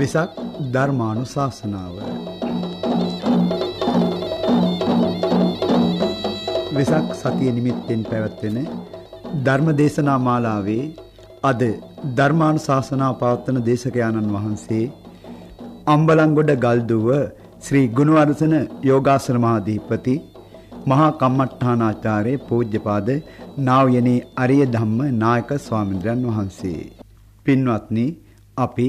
වෙසක් ධර්මානුශාසනාව. වෙසක් සතිය නිමිත්තෙන් පැවැත්වෙන ධර්මදේශනා මාලාවේ අද ධර්මානුශාසනාව පවත්වන දේශකයාණන් වහන්සේ අම්බලන්ගොඩ ගල්දුව ශ්‍රී ගුණවර්ධන යෝගාසන මහාධිපති මහා කම්මට්ටානාචාර්ය පූජ්‍යපාද නාවයනේ අරිය ධම්ම නායක ස්වාමීන් වහන්සේ. පින්වත්නි අපි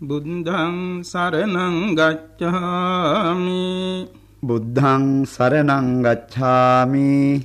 බුද්ධං සරණං ගච්ඡාමි. බුද්ධං සරණං ගච්ඡාමි.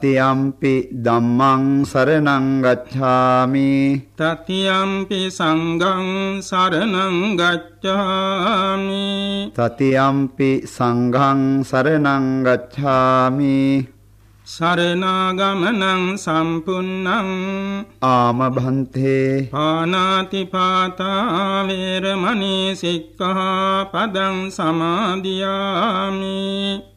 තතියම්පි ධම්මං සරණං ගච්ඡාමි. තතියම්පි සංඝං සරණං ගච්ඡාමි. තතියම්පි සංඝං සරණං ගච්ඡාමි. සරණාගමනං සම්පුන්නං. ආම භන්තේ පානාති පාතා වේරමණී සික්ඛාපදං සමාදියාමි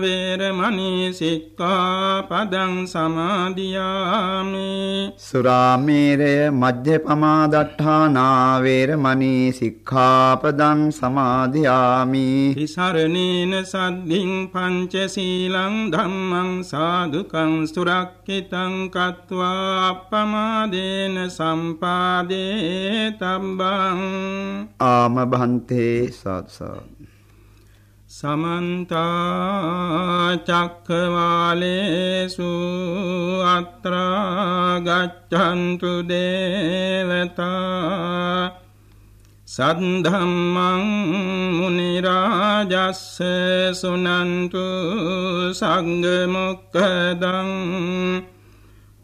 වේරමණී සික්ඛාපදං සමාදියාමි. සුරාමේරය මජ්ජපමාදට්ඨානා වේරමණී සික්ඛාපදං සමාදියාමි. තිසරණේන සද්ධින් පංචශීලං ධම්මං සාදුකං සුරක්ඛිතං කତ୍වා අප්පමාදේන සම්පාදේ තබ්බං. ආම භන්තේ සත්සත් සමන්ත චක්කවාලේසු අත්‍රා ගච්ඡන්තු දේවතා සද්ධම්මං මුනි රාජස්ස සුනන්තු සංඝ මොක්ඛදං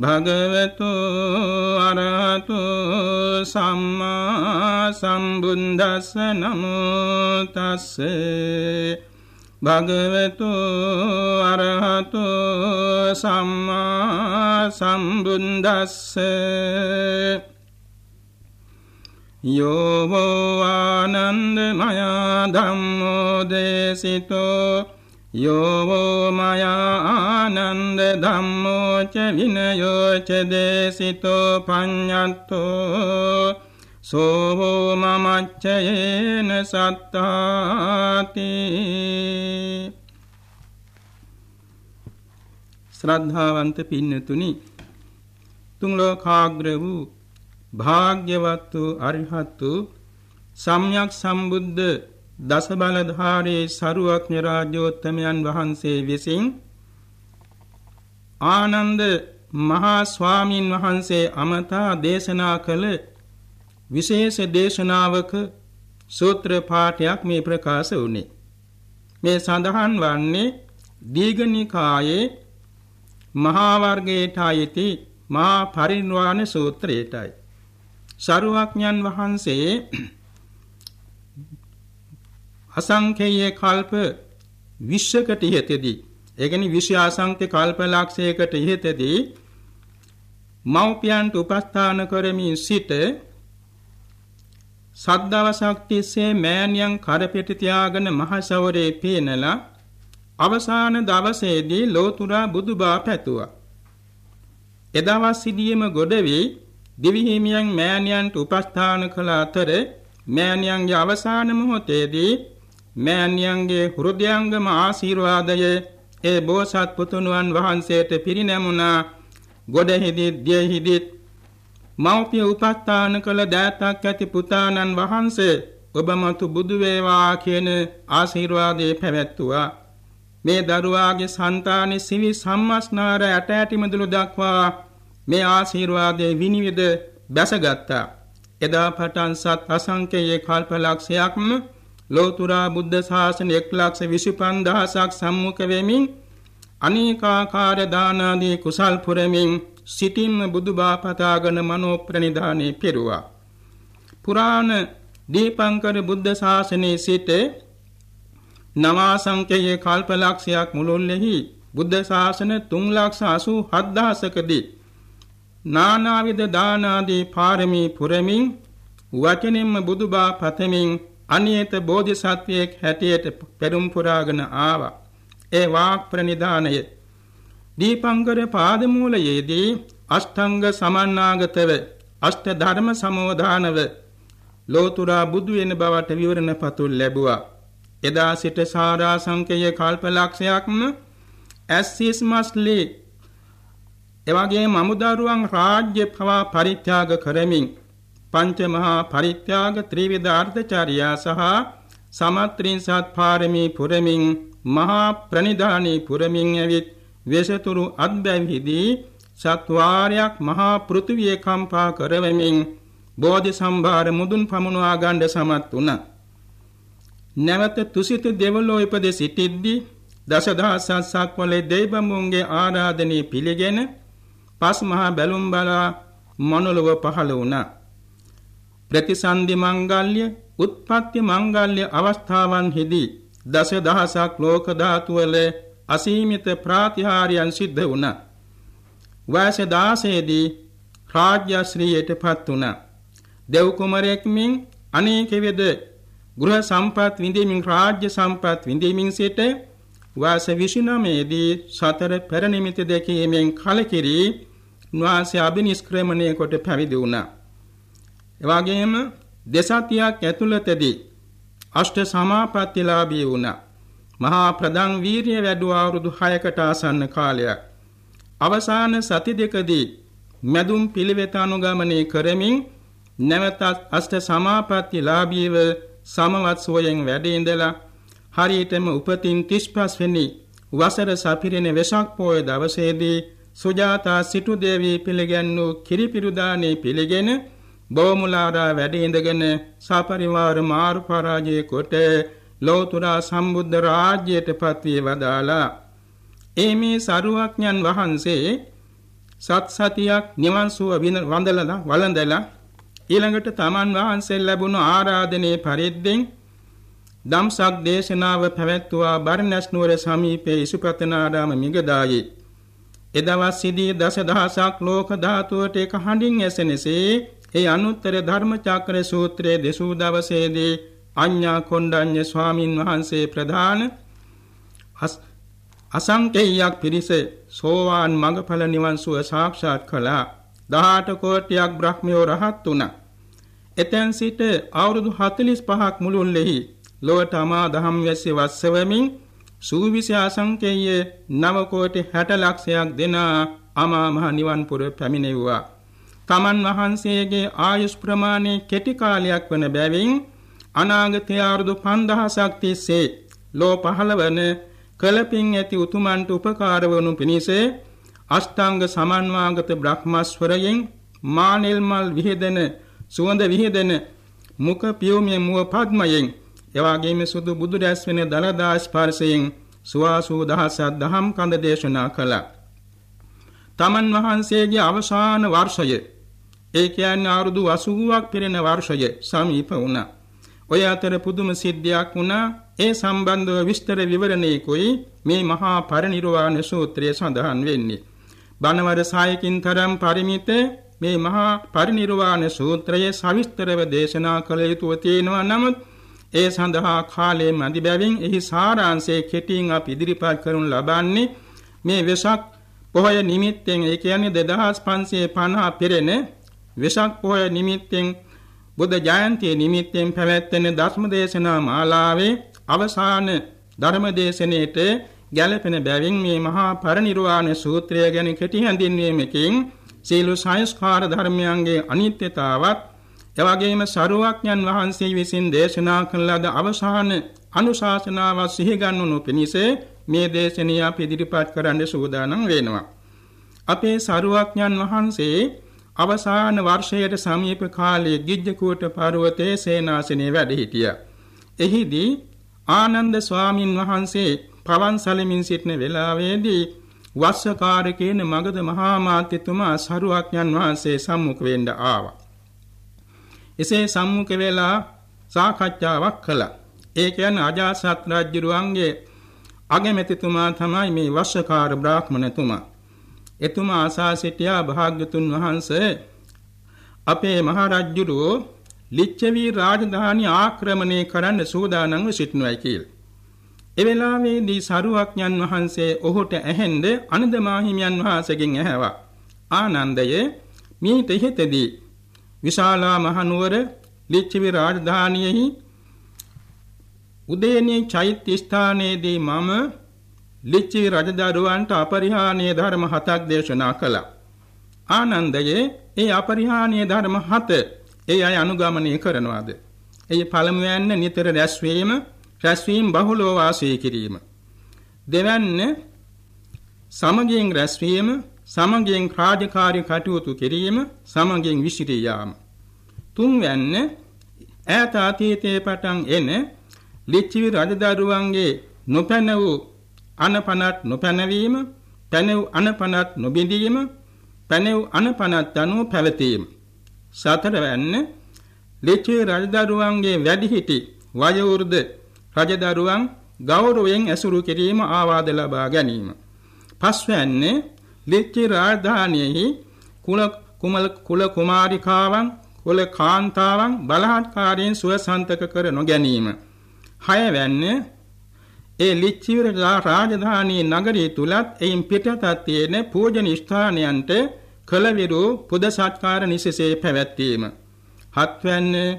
භගවතු අරහතු සම්මා සම්බුද්දස්ස නමෝ තස්සේ භගවතු අරහතු සම්මා සම්බුද්දස්ස යෝවෝ ආනන්දමයා ධම්මෝ දේසිතෝ යෝවෝ මයා ආනන්ද ධම්මෝ ච විනයෝ ච දේසිතෝ පඤ්ඤත්තෝ සෝවෝ මමච්චයේන සත්තාති ශ්‍රද්ධාවන්ත පින්නතුනි තුන් ලෝකාග්‍ර වූ භාග්‍යවත් වූ අරිහත් වූ සම්්‍යක් සම්බුද්ධ දස බලධාරී සරුවක්ඥ රාජ්‍යෝත්තමයන් වහන්සේ විසින් ආනන්ද මහා ස්වාමින් වහන්සේ අමතා දේශනා කළ විශේෂ දේශනාවක සූත්‍ර පාඨයක් මේ ප්‍රකාශ වුණේ. මේ සඳහන් වන්නේ දීඝනිකායේ මහා වර්ගයට අයිති මහා පරිනිර්වාණ සූත්‍රයටයි. සරුවක්ඥන් වහන්සේ අසංඛේය කල්ප 20කට ඉහතදී ඒ කියන්නේ විශ්ව අසංඛ්‍ය කල්ප ලක්ෂයකට ඉහතදී මෞපියන්ට උපස්ථාන කරමින් සිට සද්දවසක් තිස්සේ මෑණියන් කරපෙට තියාගෙන මහසවරේ පේනලා අවසාන දවසේදී ලෝතුරා බුදුබා පැතුවා. එදවස් සිටියේම ගොඩ වී දිවිහිමියන් මෑණියන්ට උපස්ථාන කළ අතර මෑණියන්ගේ අවසාන මොහොතේදී මෑණියන්ගේ හෘදයාංගම ආශිර්වාදය ඒ බෝසත් පුතුණුවන් වහන්සේට පිරිනැමුණා ගොඩෙහිදී දියෙහිදී මෞපිය උපස්ථාන කළ දෑතක් ඇති පුතාණන් වහන්සේ ඔබ මතු බුදු වේවා කියන ආශිර්වාදයේ පැවැත්තුවා මේ දරුවාගේ సంతානෙ සිවි සම්මස්නාර ඇට ඇටි මදුළු දක්වා මේ ආශිර්වාදයේ විනිවිද බැසගත්තා. එදා පටන් සත් අසංකේය කල්පලක්ෂයක්ම ලෝතුරා බුද්ධ ශාසන 125000ක් සම්මුඛ වෙමින් අනේකාකාර දානාදී කුසල් පුරමින් සිටින්ම බුදුබා පතාගෙන මනෝ ප්‍රනිධානේ පෙරුවා. පුරාණ දීපංකර බුද්ධ ශාසනයේ සිට නවාසංකේය කල්පලක්ෂයක් මුළුල්ලෙහි බුද්ධ ශාසන 387000කදී නානාවිද දානාදී පාරමී පුරමින් වචනින්ම බුදුබා පතමින් අනියත බෝධිසත්වයෙක් හැටියට පෙරම් පුරාගෙන ආවා. ඒ වාක් ප්‍රනිධානය දීපංකර පාදමූලයේදී අෂ්ටංග සමන්නාගතව අෂ්ට ධර්ම සමෝධානව ලෝතුරා බුදු වෙන බවට විවරණ පතුල් ලැබුවා. එදා සිට සාරා සංකේය කල්පලක්ෂයක්ම ඇස්සිස් මස්ලී එවැගේ මමුදරුවන් රාජ්‍ය පවා පරිත්‍යාග කරමින් පංච මහා පරිත්‍යාග ත්‍රිවිධ අර්ථචාරියා සහ සමත්‍රින්සත් පාරමී පුරමින් මහා ප්‍රනිධානී පුරමින් ඇවිත් වෙසතුරු අත්බැවිහිදී සත්වාරයක් මහා පෘථිවිය කම්පා කරවමින් බෝධි සම්භාර මුදුන් පමුණවා ගන්න සමත් වුණා. නැවත තුසිත දෙවලෝ ඉපද සිටිද්දී දසදහසක් සක්වලේ දෙයිබඹුන්ගේ ආරාධනය පිළිගෙන පස් මහා බැලුම් බලා මනුලව පහළ වුණා. ප්‍රතිසන්දි මංගල්‍ය, උත්පත්ති මංගල්‍ය අවස්ථාවන්හිදී දස දහසක් ලෝක ධාතු වල අසීමිත ප්‍රාතිහාර්යයන් සිද්ධ වුණා. වයස 16 දී රාජ්‍ය ශ්‍රීයටපත් වුණා. දෙව් කුමරයෙක් මින් අනේක වේද ගෘහ සම්පත් විඳීමින් රාජ්‍ය සම්පත් විඳීමින් සිට වයස 29 දී සතර පෙර නිමිති දෙකීමෙන් කලකිරී උන්වහන්සේ අභිනිෂ්ක්‍රමණය කොට පැවිදි වුණා. එවාගෙම දෙසතියක් ඇතුළතදී අෂ්ට සමාපත්තිලාභී වුණා. මහා ප්‍රදං වීරිය වැඩුව අවුරුදු 6කට ආසන්න කාලයක්. අවසාන සති දෙකදී මැදුම් පිළිවෙත අනුගමනය කරමින් නැවතත් අෂ්ට සමාපත්තිලාභීව සමවත් සෝයෙන් වැඩ ඉඳලා හරියටම උපතින් 35 වෙනි වසර සපිරෙන වෙසක් පොය දවසේදී සුජාතා සිටු දේවී පිළිගන්නු කිරිපිරුදානේ පිළිගෙන බෝමුලාරා වැඩ ඉඳගෙන සපරිවාර මාරු පරාජය කොට ලෝතුරා සම්බුද්ධ රාජ්‍යයට පත්වී වදාලා. ඒ මේ සරුවක්ඥන් වහන්සේ සත් සතියක් නිවන් සුව වඳලලා වළඳලා ඊළඟට තමන් වහන්සේ ලැබුණු ආරාධනයේ පරිද්දෙන් දම්සක් දේශනාව පැවැත්වුවා බර්ණස් නුවර සමීපයේ ඉසුපතනාරාම මිගදායේ. එදවස්සිදී දසදහසක් ලෝක ධාතුවට එක හඬින් ඇසෙනසේ ඒ අනුත්තර ධර්මචක්‍ර සූත්‍රයේ දෙසූ දවසේදී අඤ්ඤා කොණ්ඩඤ්ඤ ස්වාමින් වහන්සේ ප්‍රධාන අසංකේයයක් පිරිස සෝවාන් මඟඵල නිවන් සුව සාක්ෂාත් කළා. 18 කෝටියක් බ්‍රහ්මයෝ රහත් වුණා. එතෙන් සිට අවුරුදු 45ක් මුළුල්ලෙහි ලොවට අමා දහම් වැස්සේ වස්සවමින් සූවිසි අසංකේය 9 කෝටි 60 ලක්ෂයක් දෙන අමා මහ නිවන් පුර පැමිණෙව්වා. තමන් වහන්සේගේ ආයුෂ් ප්‍රමාණය කෙටි කාලයක් වන බැවින් අනාගතයේ අවුරුදු 5000ක් තිස්සේ ලෝ පහළවන කලපින් ඇති උතුමන්ට උපකාර වනු පිණිස අෂ්ටාංග සමන්වාගත බ්‍රහ්මස්වරයෙන් මානෙල් මල් විහෙදෙන සුවඳ විහෙදෙන මුඛ පියුමේ මුව පද්මයෙන් එවාගේම සුදු බුදු රැස් වෙන දලදා ස්පර්ශයෙන් සුවාසූ දහසක් දහම් කඳ දේශනා කළා. තමන් වහන්සේගේ අවසාන වර්ෂය ඒ කියන්නේ අවුරුදු 80ක් පිරෙන වර්ෂය සමීප වුණා. ඔය අතර පුදුම සිද්ධියක් වුණා. ඒ සම්බන්ධව විස්තර විවරණයකුයි මේ මහා පරිනිර්වාණ සූත්‍රයේ සඳහන් වෙන්නේ. බණවර සායකින් තරම් පරිමිත මේ මහා පරිනිර්වාණ සූත්‍රයේ සවිස්තරව දේශනා කළ යුතුව තියෙනවා නමුත් ඒ සඳහා කාලයේ මදි බැවින් එහි සාරාංශය කෙටියෙන් අප ඉදිරිපත් කරනු ලබන්නේ මේ වෙසක් පොහොය නිමිත්තෙන් ඒ කියන්නේ 2550 පෙරෙන වෙසක් පොහොය නිමිත්තෙන් බුද්ධ ජයන්තිය නිමිත්තෙන් පැවැත්වෙන ධර්ම දේශනා මාලාවේ අවසාන ධර්ම දේශනයේට ගැළපෙන බැවින් මේ මහා පරිනිර්වාණ සූත්‍රය ගැන කෙටි හැඳින්වීමකින් සීල සංස්කාර ධර්මයන්ගේ අනිත්‍යතාවත් එවැගේම සරුවක්ඥන් වහන්සේ විසින් දේශනා කළ ලද අවසාන අනුශාසනාව සිහි ගන්වනු පිණිස මේ දේශනිය අපි ඉදිරිපත් කරන්න සූදානම් වෙනවා. අපේ සරුවක්ඥන් වහන්සේ අවසාන වර්ෂයට සමීප කාලයේ ගිජ්ජකූට පර්වතයේ සේනාසනේ වැඩ සිටියා. එහිදී ආනන්ද ස්වාමින් වහන්සේ පවන් සැලමින් සිටින වෙලාවේදී වස්සකාරකේන මගධ මහා මාත්‍යතුමා සරුවක්ඥන් වහන්සේ සම්මුඛ වෙන්න ආවා. එසේ සම්මුඛ වෙලා සාකච්ඡාවක් කළා. ඒ කියන්නේ අජාසත් රජුරුවන්ගේ අගමැතිතුමා තමයි මේ වස්සකාර බ්‍රාහ්මණතුමා. එතුමා ආසා සිටියා භාග්‍යතුන් වහන්සේ අපේ මහරජුරෝ ලිච්ඡවි රාජධානි ආක්‍රමණය කරන්න සූදානම්ව සිටිනවායි කියලා. ඒ වෙලාවේදී සරුවක්ඥන් වහන්සේ ඔහුට ඇහෙන්ද අනදමාහිමියන් වහන්සේගෙන් ඇහැවා. ආනන්දයේ මීට ඉහතදී විශාලා මහනුවර ලිච්ඡවි රාජධානියෙහි උදේනී චෛත්‍ය ස්ථානයේදී මම ලිච්ඡවි රජදරුවන්ට අපරිහානීය ධර්ම හතක් දේශනා කළා. ආනන්දයේ ඒ අපරිහානීය ධර්ම හත ඒ අය අනුගමනය කරනවාද? ඒ පළමුවැන්න නිතර රැස්වීම, රැස්වීම බහුලව වාසය කිරීම. දෙවැන්න සමගියෙන් රැස්වීම, සමගියෙන් රාජකාරී කටයුතු කිරීම, සමගියෙන් විසිරී යාම. තුන්වැන්න ඈත අතීතයේ පටන් එන ලිච්ඡවි රජදරුවන්ගේ නොපැන වූ අනපනත් නොපැනවීම, පැනෙව් අනපනත් නොබිඳීම, පැනෙව් අනපනත් අනුව පැවතීම. සතරවැන්න ලිච්ඡවි රජදරුවන්ගේ වැඩිහිටි වයෝවෘද රජදරුවන් ගෞරවයෙන් ඇසුරු කිරීම ආවාද ලබා ගැනීම. පස්වැන්නේ ලිච්ඡවි රාජධානියෙහි කුල කුමල කුල කුමාරිකාවන් කුල කාන්තාවන් බලහත්කාරයෙන් සුවසන්තක කර නොගැනීම. හයවැන්නේ ඒ ලිච්ඡවි රාජධානී නගරය තුලත් එයින් පිටතත් තියෙන පූජන ස්ථානයන්ට කලවිරු පුද සත්කාර නිසසේ පැවැත්වීම. හත්වැන්නේ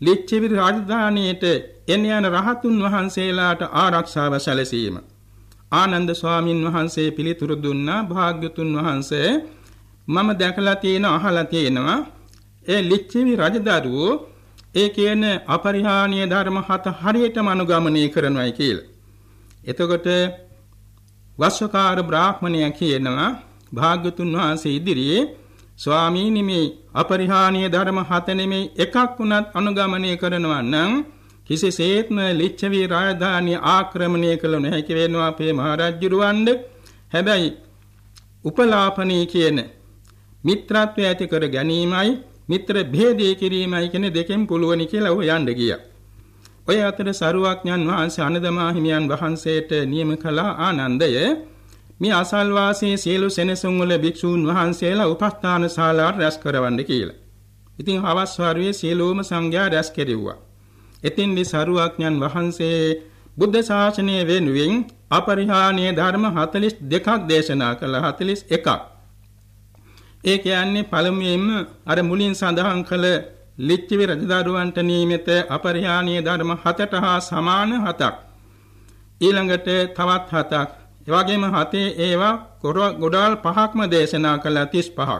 ලිච්ඡවි රාජධානියට එන යන රහතුන් වහන්සේලාට ආරක්ෂාව සැලසීම. ආනන්ද ස්වාමින් වහන්සේ පිළිතුරු දුන්නා භාග්‍යතුන් වහන්සේ මම දැකලා තියෙන අහලා තියෙනවා ඒ ලිච්ඡවි රජදරුවෝ ඒ කියන අපරිහානීය ධර්ම හත හරියටම අනුගමනය කරනවායි කියලා. එතකොට වස්සකාර බ්‍රාහ්මණයා කියනවා භාග්‍යතුන් වහන්සේ ඉදිරියේ ස්වාමීනි මේ අපරිහානීය ධර්ම හත නෙමේ එකක් වුණත් අනුගමනය කරනවා නම් කිසිසේත්ම ලිච්ඡවි රාජධානිය ආක්‍රමණය කළ නොහැකි වෙනවා අපේ මහරජුරවණ්ඩ හැබැයි උපලාපනී කියන මිත්‍රත්වය ඇති කර ගැනීමයි මිත්‍ර භේදේ කිරීමයි කියන දෙකෙන් පුළුවනි කියලා ඔහු යන්න ගියා. ඔය අතර සරුවක්ඥන් වහන්සේ අනදමා හිමියන් වහන්සේට නියම කළ ආනන්දය මේ අසල්වාසී සියලු සෙනසුන් වල භික්ෂූන් වහන්සේලා උපස්ථාන ශාලාවට රැස් කරවන්න කියලා. ඉතින් හවස් වරුවේ සියලුම සංඝයා රැස් කෙරෙව්වා. එතින්දි සරුවක්ඥන් වහන්සේ බුද්ධ ශාසනය වෙනුවෙන් අපරිහානීය ධර්ම 42ක් දේශනා කළ 41ක්. ඒ කියන්නේ පළමුවෙන්ම අර මුලින් සඳහන් කළ ලිච්ඡවි රජදරුවන්ට නියමිත අපරිහානීය ධර්ම 7ට හා සමාන 7ක්. ඊළඟට තවත් 7ක්. ඒ වගේම හතේ ඒවා ගොඩාල් පහක්ම දේශනා කළ 35ක්.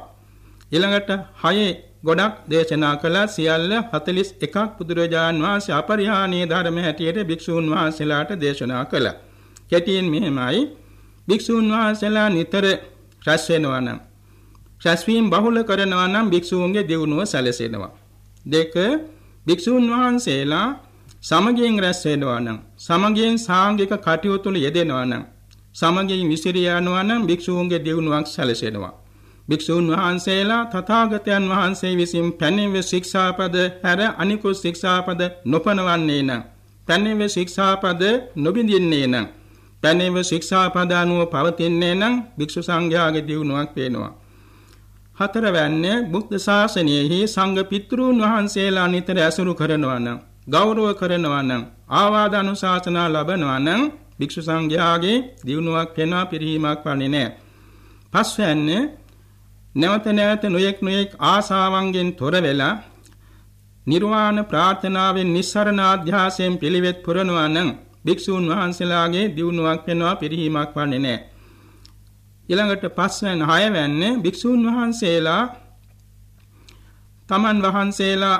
ඊළඟට හයේ ගොඩක් දේශනා කළ සියල්ල 41ක් බුදුරජාන් වහන්සේ අපරිහානීය ධර්ම හැටියට භික්ෂූන් වහන්සේලාට දේශනා කළා. කෙටියෙන් මෙහෙමයි භික්ෂූන් වහන්සේලා නිතර රැස් වෙනවා නම් රැස්වීම බහුල කරනවා නම් භික්ෂූන්ගේ දියුණුව සැලසෙනවා. දෙක භික්ෂූන් වහන්සේලා සමගියෙන් රැස් වෙනවා නම් සමගියෙන් සාංගික කටයුතු වල යෙදෙනවා නම් සමගියෙන් විසිරිය යනවා නම් භික්ෂූන්ගේ දියුණුවක් සැලසෙනවා. භික්ෂූන් වහන්සේලා තථාගතයන් වහන්සේ විසින් පැනෙව ශික්ෂාපද හැර අනිකුත් ශික්ෂාපද නොපනවන්නේ නම් පැනෙව ශික්ෂාපද නොබින්දින්නේ නම් පැනෙව ශික්ෂාපද අනුව පවතින්නේ නම් භික්ෂු සංඝයාගේ දියුණුවක් වෙනවා හතරවැන්නේ බුද්ධ ශාසනයෙහි සංඝ පිතෘන් වහන්සේලා නිතර ඇසුරු කරනවා නම් ගෞරව කරනවා නම් ආවාද අනුශාසනා ලබනවා නම් භික්ෂු සංඝයාගේ දියුණුවක් වෙනවා පිරිහීමක් වන්නේ නැහැ. පස්වැන්නේ නැවත නැවත නොයෙක් නොයෙක් ආසාවන්ගෙන් තොර වෙලා නිර්වාණ ප්‍රාර්ථනාවෙන් නිස්සරණ අධ්‍යාසයෙන් පිළිවෙත් පුරනවා නම් භික්ෂූන් වහන්සේලාගේ දියුණුවක් වෙනවා පිරිහීමක් වන්නේ නැහැ. ඊළඟට පස්වෙන් හයවැන්නේ භික්ෂූන් වහන්සේලා තමන් වහන්සේලා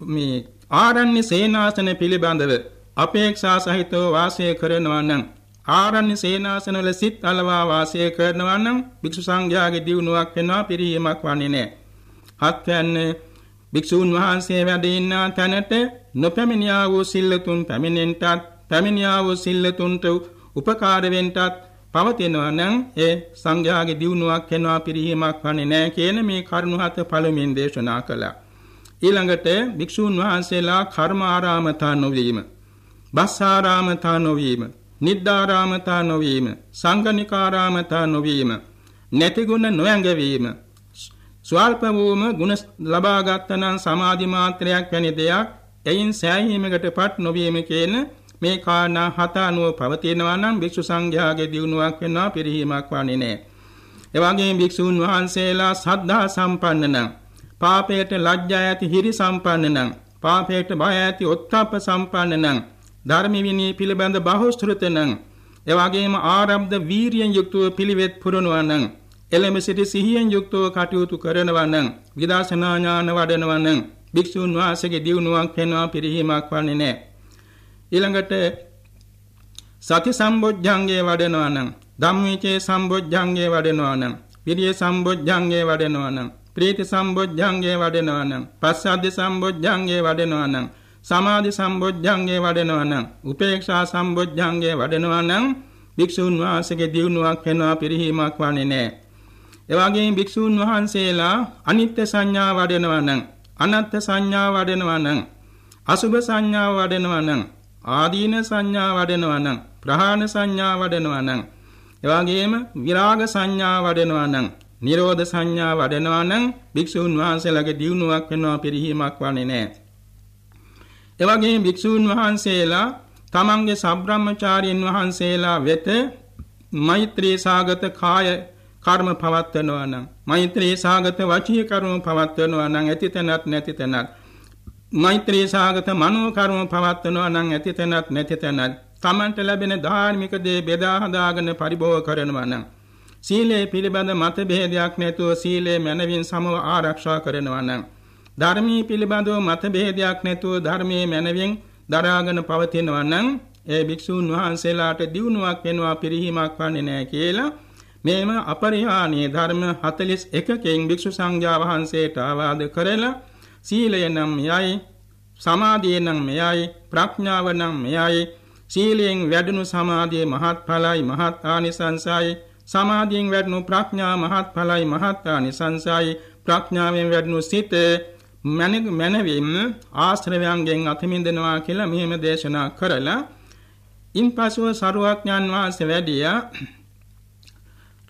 මේ ආරණ්‍ය සේනාසන පිළිබඳව අපේක්ෂා සහිතව වාසය කරනවා නම් ආරණ්‍ය සේනාසනවල සිත් අලවා වාසය කරනවා නම් භික්ෂු සංඝයාගේ දියුණුවක් වෙනවා පිරිහීමක් වන්නේ නැහැ. හත්වැන්නේ භික්ෂූන් වහන්සේ වැඩ ඉන්නා තැනට නොපැමිණියා වූ සිල්ලතුන් පැමිණෙන්ටත් පැමිණියා වූ සිල්ලතුන්ට උපකාර වෙන්ටත් පවතිනවා නම් ඒ සංඝයාගේ දියුණුවක් වෙනවා පිරිහීමක් වන්නේ නැහැ කියන මේ කරුණු හත පළමුවෙන් දේශනා කළා. ඊළඟට භික්ෂූන් වහන්සේලා කර්ම ආරාමතා නොවීම, බස්සාරාමතා නොවීම, නිද්දාරාමතා නොවීම, සංගනිකාරාමතා නොවීම, නැතිගුණ නොයඟවීම, ස්වල්ප වූම ගුණ ලබා ගත්තනම් සමාධි මාත්‍රයක් වැනි දෙයක් එයින් සෑහීමකටපත් නොවීම කියන මේ කාරණා හත අනුව පවතිනවා නම් භික්ෂු සංඝයාගේ දියුණුවක් වෙනවා පිරිහීමක් වන්නේ නැහැ. එවැගේම භික්ෂූන් වහන්සේලා සද්ධා සම්පන්න නම් පාපයට ලැජ්ජා ඇති හිරි සම්පන්න නම් පාපයට බය ඇති ඔත්තප්ප සම්පන්න නම් ධර්ම විනී පිළිබඳ බහුශෘත නම් එවැගේම ආරබ්ධ වීරියෙන් යුක්තව පිළිවෙත් පුරනවා නම් එළඹ සිටි සිහියෙන් යුක්තව කටයුතු කරනවා නම් විදර්ශනා ඥාන වඩනවා නම් භික්ෂුන් වහන්සේගේ දියුණුවක් වෙනවා පිරිහීමක් වන්නේ නැහැ. ඊළඟට සති සම්බොජ්ජංගේ වඩනවා නම් ධම්මවිචේ සම්බොජ්ජංගේ වඩනවා නම් විරිය සම්බොජ්ජංගේ වඩනවා නම් ප්‍රීති සම්බොජ්ජංගේ වඩනවා නම් පස්සද්ධි සම්බොජ්ජංගේ වඩනවා නම් සමාධි සම්බොජ්ජංගේ වඩනවා නම් උපේක්ෂා සම්බොජ්ජංගේ වඩනවා නම් භික්ෂුන් වහන්සේගේ දියුණුවක් වෙනවා පිරිහීමක් වන්නේ නැහැ. එවාගෙම භික්ෂුන් වහන්සේලා අනිත්‍ය සංඥා වඩනවා නම් අනත්ත් සංඥා වඩනවා නම් අසුභ සංඥා වඩනවා නම් ආදීන සංඥා වඩනවා නම් ප්‍රහාණ සංඥා වඩනවා නම් එවාගෙම විරාග සංඥා වඩනවා නම් නිරෝධ සංඥා වඩනවා නම් භික්ෂුන් වහන්සේලාගේ දියුණුවක් වෙනවා පිරිහීමක් වන්නේ නැහැ. එවැගේම භික්ෂූන් වහන්සේලා තමන්ගේ සබ්‍රාහ්මචාරීන් වහන්සේලා වෙත මෛත්‍රී සාගත කාය කර්ම පවත්වනවා නම් මෛත්‍රී සාගත වචී කර්ම පවත්වනවා නම් ඇති තැනත් නැති තැනත් මෛත්‍රී සාගත මනෝ කර්ම පවත්වනවා නම් ඇති තැනත් නැති තැනත් තමන්ට ලැබෙන ධාර්මික දේ බෙදා හදාගෙන පරිභෝග කරනවා නම් සීලේ පිළිබඳ මත බෙහෙදයක් නැතුව සීලේ මනවින් සමව ආරක්ෂා කරනවා නම් ධර්මී පිළිබඳව මතභේදයක් නැතුව ධර්මයේ මැනවින් දරාගෙන පවතිනවා නම් ඒ භික්ෂූන් වහන්සේලාට දියුණුවක් වෙනවා පිරිහීමක් වන්නේ නැහැ කියලා මේම අපරිහානීය ධර්ම 41කින් භික්ෂු සංඝයා වහන්සේට ආවාද කරලා සීලය නම් මෙයයි සමාධිය නම් මෙයයි ප්‍රඥාව නම් මෙයයි. සීලයෙන් වැඩුණු සමාධිය මහත්ඵලයි මහත් ආනිසංසයි. සමාධියෙන් වැඩුණු ප්‍රඥා මහත්ඵලයි මහත් ආනිසංසයි. ප්‍රඥාවෙන් වැඩුණු සිත මැනවින් ආශ්‍රවයන්ගෙන් අතමින්දනවා කියලා මෙහෙම දේශනා කරලා ඉන්පසුව සරුවඥන් වහන්සේ වැඩියා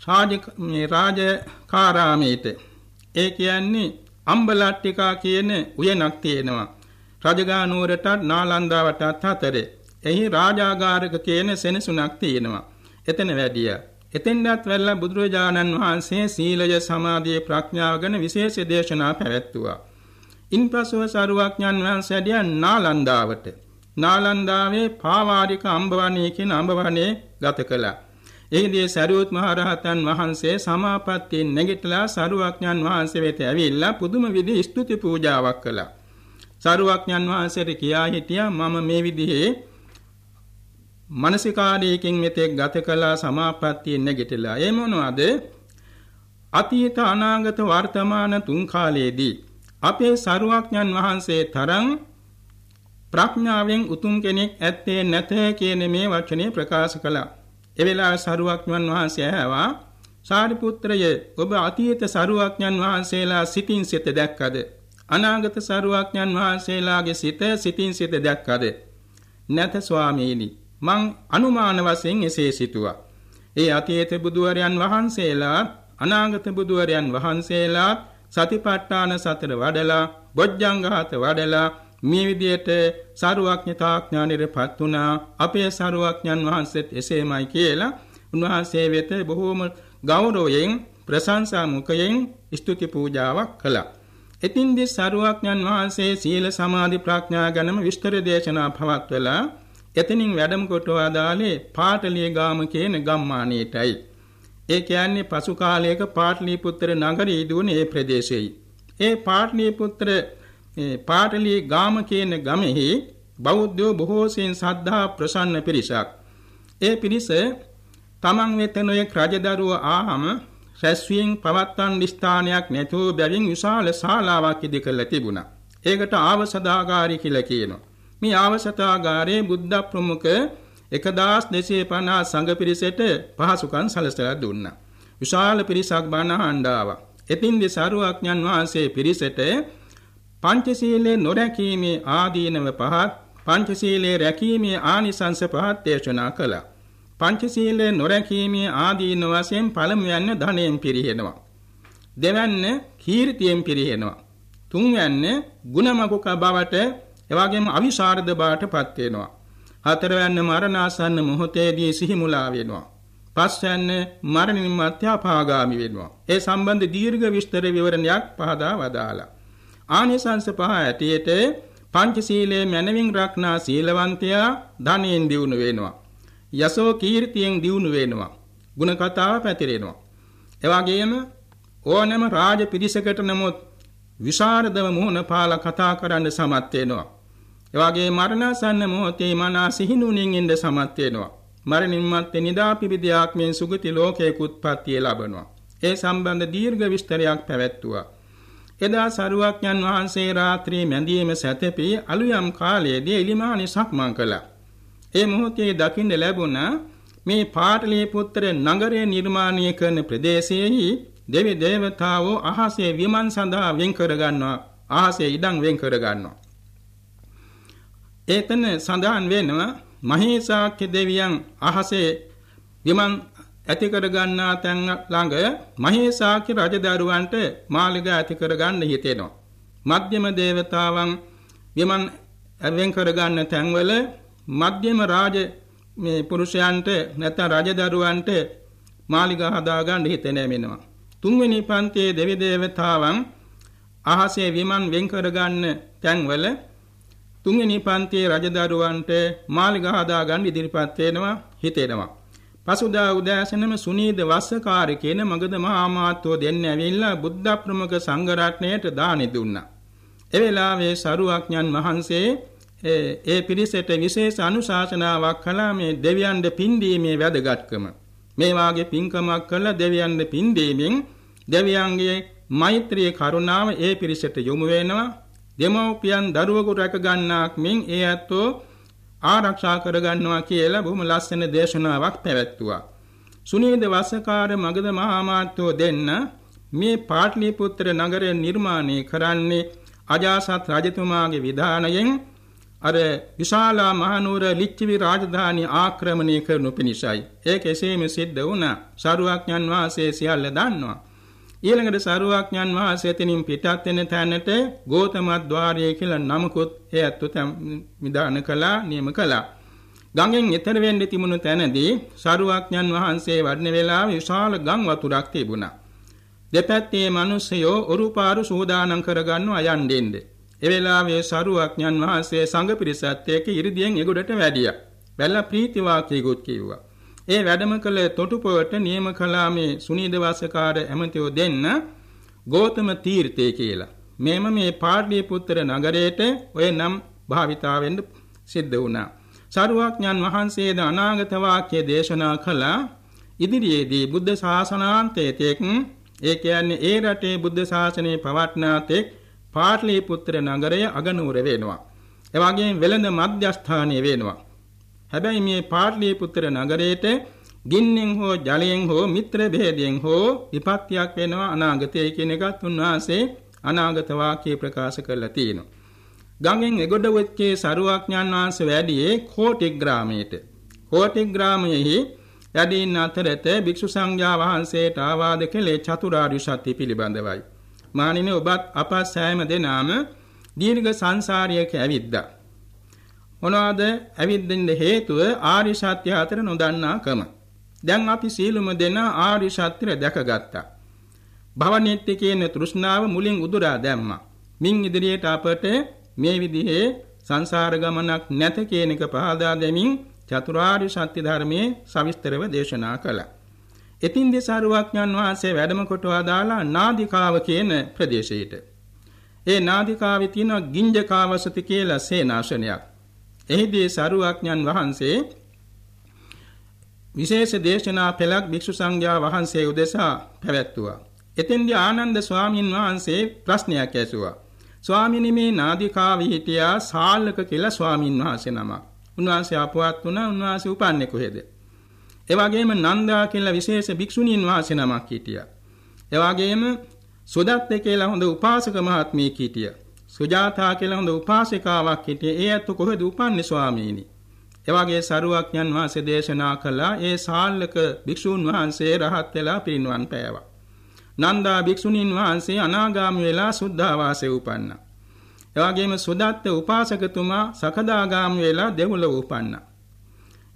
රාජ මේ රාජකාරාමේට ඒ කියන්නේ අම්බලට්ටිකා කියන උයනක් තියෙනවා රජගහ නුවරටත් නාලන්දාවටත් අතරේ එහි රාජාගාරක කියන සෙනසුනක් තියෙනවා එතන වැඩියා එතෙන්වත් වැල්ලා බුදුරජාණන් වහන්සේ සීලය සමාධිය ප්‍රඥාව ගැන විශේෂ දේශනා පැවැත්තුවා. ඉන්පසුව සරුවඥන් වහන්සේ ඇදියා නාලන්දාවට. නාලන්දාවේ පාවාරික අම්බවණේ කියන අම්බවණේ ගත කළා. එහිදී සරියුත් මහ රහතන් වහන්සේ සමාපත්තියෙන් නැගිටලා සරුවඥන් වහන්සේ වෙත ඇවිල්ලා පුදුම විදි ස්තුති පූජාවක් කළා. සරුවඥන් වහන්සේට කියා හිටියා මම මේ විදිහේ මානසිකාරයකින් මෙතෙක් ගත කළා සමාපත්තියෙන් නැගිටලා. ඒ මොනවද? අතීත අනාගත වර්තමාන තුන් කාලයේදී අපේ සරුවඥන් වහන්සේ තරම් ප්‍රඥාවෙන් උතුම් කෙනෙක් ඇත්තේ නැත කියන මේ වචනේ ප්‍රකාශ කළා. ඒ වෙලාවේ සරුවඥන් වහන්සේ ඇහවා සාරිපුත්‍රය ඔබ අතීත සරුවඥන් වහන්සේලා සිතින් සිත දැක්කද? අනාගත සරුවඥන් වහන්සේලාගේ සිත සිතින් සිත දැක්කද? නැත ස්වාමීනි. මං අනුමාන වශයෙන් එසේ සිතුවා. ඒ අතීත බුදුවරයන් වහන්සේලා අනාගත බුදුවරයන් වහන්සේලා සතිපට්ඨාන සතර වඩලා බොජ්ජංගහත වඩලා මේ විදියට සරුවඥතාඥානෙරපත් වුණා අපේ සරුවඥන් වහන්සේත් එසේමයි කියලා උන්වහන්සේ වෙත බොහෝම ගෞරවයෙන් ප්‍රශංසා මුඛයෙන් ස්තුති පූජාවක් කළා. එතින්දී සරුවඥන් වහන්සේ සීල සමාධි ප්‍රඥා ගැනම විස්තර දේශනා පවත්වලා එතනින් වැඩම කොට වදාලේ පාටලිය ගාම කියන ගම්මානයටයි. ඒ කියන්නේ පසු කාලයක පාටලිපුත්‍ර නගරය දුවන ඒ ප්‍රදේශයයි. ඒ පාටලිපුත්‍ර පාටලී ගාම කියන ගමෙහි බෞද්ධයෝ බොහෝ සෙයින් සද්ධා ප්‍රසන්න පිරිසක්. ඒ පිරිස තමන් වෙත නොයෙක් රජදරුව ආහම රැස්වීම පවත්වන ස්ථානයක් නැතුව බැවින් විශාල ශාලාවක් ඉදි කරලා තිබුණා. ඒකට ආවසදාගාරي කියලා කියනවා. මේ ආවසතාගාරයේ බුද්ධ ප්‍රමුඛ 1250 සංඝ පිරිසට පහසුකම් සැලසලා දුන්නා. විශාල පිරිසක් බණ අහඬාවා. එතින්දී සරුවඥන් වහන්සේ පිරිසට පංචශීලයේ නොරැකීමේ ආදීනව පහත් පංචශීලයේ රැකීමේ ආනිසංස පහත් දේශනා කළා. පංචශීලයේ නොරැකීමේ ආදීන වශයෙන් පළමුවැන්න ධනයෙන් පිරිහෙනවා. දෙවැන්න කීර්තියෙන් පිරිහෙනවා. තුන්වැන්න ගුණමකුක බවට එවාගෙම අවිශාරද බාටපත් වෙනවා. හතරවැන්න මරණාසන්න මොහොතේදී සිහිමුලා වෙනවා. පස්වැන්න මරණින් මත්‍යාපාගාමි වෙනවා. ඒ සම්බන්ධ දීර්ඝ විස්තර විවරණයක් පහදා වදාලා. ආනිසංස පහ ඇටියට පංචශීලයේ මැනවින් රක්නා සීලවන්තයා ධනෙන් දියුණු වෙනවා. යසෝ කීර්තියෙන් දියුණු වෙනවා. ಗುಣ කතාව පැතිරෙනවා. එවාගෙම ඕනෑම රාජ පිරිසකට නමුත් විශාරදව මුහුණ පාලා කතා කරන්න සමත් වෙනවා. එවාගේ මරණසන්න මොහොතේ මනා සිහිනුනින් ඉන්න සමත් වෙනවා. මරණින් මත්තේ නිදා පිබිදයක් මෙන් සුගති ලෝකයක උත්පත්තිය ලබනවා. ඒ සම්බන්ධ දීර්ඝ විස්තරයක් පැවැත්තුවා. එදා සරුවක්ඥන් වහන්සේ රාත්‍රී මැදීම සැතපී අලුයම් කාලයේදී එලිමානි සක්මන් කළා. ඒ මොහොතේ දකින්න ලැබුණ මේ පාටලී පුත්‍ර නගරය නිර්මාණය කරන ප්‍රදේශයේහි දෙවි දේවතාවෝ අහසේ විමන් සඳහා වෙන් කර ගන්නවා. අහසේ ඉඩම් වෙන් කර ගන්නවා. ඒතන සඳහන් වෙනවා මහේසාක්‍ය දෙවියන් අහසේ විමන් ඇති කර ගන්නා තැන් ළඟ මහේසාක්‍ය රජදරුවන්ට මාලිගා ඇති කර ගන්න හිතෙනවා. මධ්‍යම දේවතාවන් විමන් වෙන් කර ගන්න තැන්වල මධ්‍යම රාජ මේ පුරුෂයන්ට නැත්නම් රජදරුවන්ට මාලිගා හදා ගන්න හිතෙන වෙනවා. තුන්වෙනි පන්තියේ දෙවි දේවතාවන් අහසේ විමන් වෙන් කර ගන්න තැන්වල තුන්වෙනි පන්තියේ රජදරුවන්ට මාලිගා හදා ගන්න ඉදිරිපත් වෙනවා හිතෙනවා. පසුදා උදෑසනම සුනීද වස්සකාර කියන මගද මහා මාත්වෝ දෙන්න ඇවිල්ලා බුද්ධ ප්‍රමුඛ සංඝ රත්නයට දානි දුන්නා. ඒ වෙලාවේ සරුවක්ඥන් වහන්සේ ඒ පිරිසට විශේෂ අනුශාසනාවක් කළා මේ දෙවියන්ට පින්දීමේ වැදගත්කම. මේ වාගේ පින්කමක් කළ දෙවියන්ට පින්දීමෙන් දෙවියන්ගේ මෛත්‍රී කරුණාව ඒ පිරිසට යොමු වෙනවා දෙමව්පියන් දරුවෙකු රැක ගන්නාක් මෙන් ඒ ඇත්තෝ ආරක්ෂා කර ගන්නවා කියලා බොහොම ලස්සන දේශනාවක් පැවැත්තුවා. සුනීද වස්සකාර මගද මහා මාත්‍යෝ දෙන්න මේ පාටලිපුත්‍ර නගරය නිර්මාණය කරන්නේ අජාසත් රජතුමාගේ විධානයෙන් අර විශාලා මහනුවර ලිච්ඡවි රාජධානිය ආක්‍රමණය කරනු පිණිසයි. ඒක එසේම සිද්ධ වුණා. සරුවක්ඥන් වහන්සේ සියල්ල දන්නවා. ඊළඟට සරුවක්ඥන් වහන්සේ එතනින් පිටත් වෙන තැනට ගෝතමද්්වාරය කියලා නමකුත් ඒ ඇත්තු විධාන කළා, නියම කළා. ගඟෙන් එතර වෙන්න තිබුණු තැනදී සරුවක්ඥන් වහන්සේ වඩන වෙලාවේ විශාල ගම් වතුරක් තිබුණා. දෙපැත්තේ මිනිස්සයෝ ඔරුපාරු සූදානම් කරගන්නවා යන් දෙන්නේ. ඒ වෙලාවේ සරුවක්ඥන් වහන්සේ සංඝ පිරිසත් එක්ක ඉරිදියෙන් එගොඩට වැඩියා. බැලලා ප්‍රීති වාක්‍යයකුත් කිව්වා. ඒ වැඩම කළ තොටුපොවට නියම කළා මේ සුනීද වාසකාර ඇමතිව දෙන්න ගෝතම තීර්ථය කියලා. මේම මේ පාටලිපුත්‍ර නගරයට ඔය නම් භාවිතාවෙන් සිද්ධ වුණා. සරුවක්ඥන් වහන්සේද අනාගත වාක්‍ය දේශනා කළා ඉදිරියේදී බුද්ධ ශාසනාන්තයේතෙක් ඒ කියන්නේ ඒ රටේ බුද්ධ ශාසනය පවත්නාතෙක් පාටලිපුත්‍ර නගරය අගනුවර වෙනවා. එවාගෙන් වෙළඳ මධ්‍යස්ථානය වෙනවා. හැබැයි මේ පාටලිපුත්‍ර නගරයට ගින්නෙන් හෝ ජලයෙන් හෝ මිත්‍ර භේදයෙන් හෝ විපත්තියක් වෙනවා අනාගතයේ කියන එකත් උන්වහන්සේ අනාගත වාක්‍ය ප්‍රකාශ කරලා තියෙනවා. ගඟෙන් එගොඩ වෙච්චේ සරුවක්ඥාන් වහන්සේ වැඩියේ කෝටි ග්‍රාමයට. කෝටි ග්‍රාමයෙහි යදීන් අතරත භික්ෂු සංඝයා වහන්සේට ආවාද කළේ චතුරාර්ය සත්‍ය පිළිබඳවයි. මානිනේ ඔබත් අප සෑම දෙනාම දීර්ඝ සංසාරයක ඇවිද්දා. මොනවාද ඇවිද්දින්න හේතුව ආර්ය සත්‍ය අතර නොදන්නාකම. දැන් අපි සීලුම දෙනා ආර්ය සත්‍ය දැකගත්තා. භවනිත්‍ය කියන තෘෂ්ණාව මුලින් උදුරා දැම්මා. මින් ඉදිරියට අපට මේ විදිහේ සංසාර ගමනක් නැත කියන එක පහදා දෙමින් චතුරාර්ය සත්‍ය ධර්මයේ සවිස්තරව දේශනා කළා. එතින්දී සාරුවක්ඥන් වහන්සේ වැඩම කොට වදාලා නාදිකාව කියන ප්‍රදේශයට. ඒ නාදිකාවේ තියෙන ගිංජකාවසති කියලා සේනාසනයක්. එහිදී සරුවක්ඥන් වහන්සේ විශේෂ දේශනා පෙළක් භික්ෂු සංඝයා වහන්සේ උදෙසා පැවැත්තුවා. එතෙන්දී ආනන්ද ස්වාමින් වහන්සේ ප්‍රශ්නයක් ඇසුවා. ස්වාමිනී මේ නාදිකාවේ හිටියා සාල්ලක කියලා ස්වාමින් වහන්සේ නමක්. උන්වහන්සේ අපවත් වුණා. උන්වහන්සේ උපන්නේ කොහෙද? ඒ වගේම නන්දා කියලා විශේෂ භික්ෂුණීන් වහන්සේ නමක් හිටියා. ඒ වගේම සුදත්ත කියලා හොඳ උපාසක මහත්මියක් හිටියා. සුජාතා කියලා හොඳ උපාසිකාවක් හිටියේ. ඒ ඇත්ත කොහෙද උපන්නේ ස්වාමීනි? එවාගේ සරුවක්ඥන් වහන්සේ දේශනා කළා ඒ සාල්ලක භික්ෂූන් වහන්සේ රහත් වෙලා පිරිනුවන් පෑවා. නන්දා භික්ෂුණීන් වහන්සේ අනාගාමී වෙලා සුද්ධාවාසයේ උපන්නා. එවාගේම සුදත්ත උපාසකතුමා සකදාගාමී වෙලා දෙව්ලොව උපන්නා.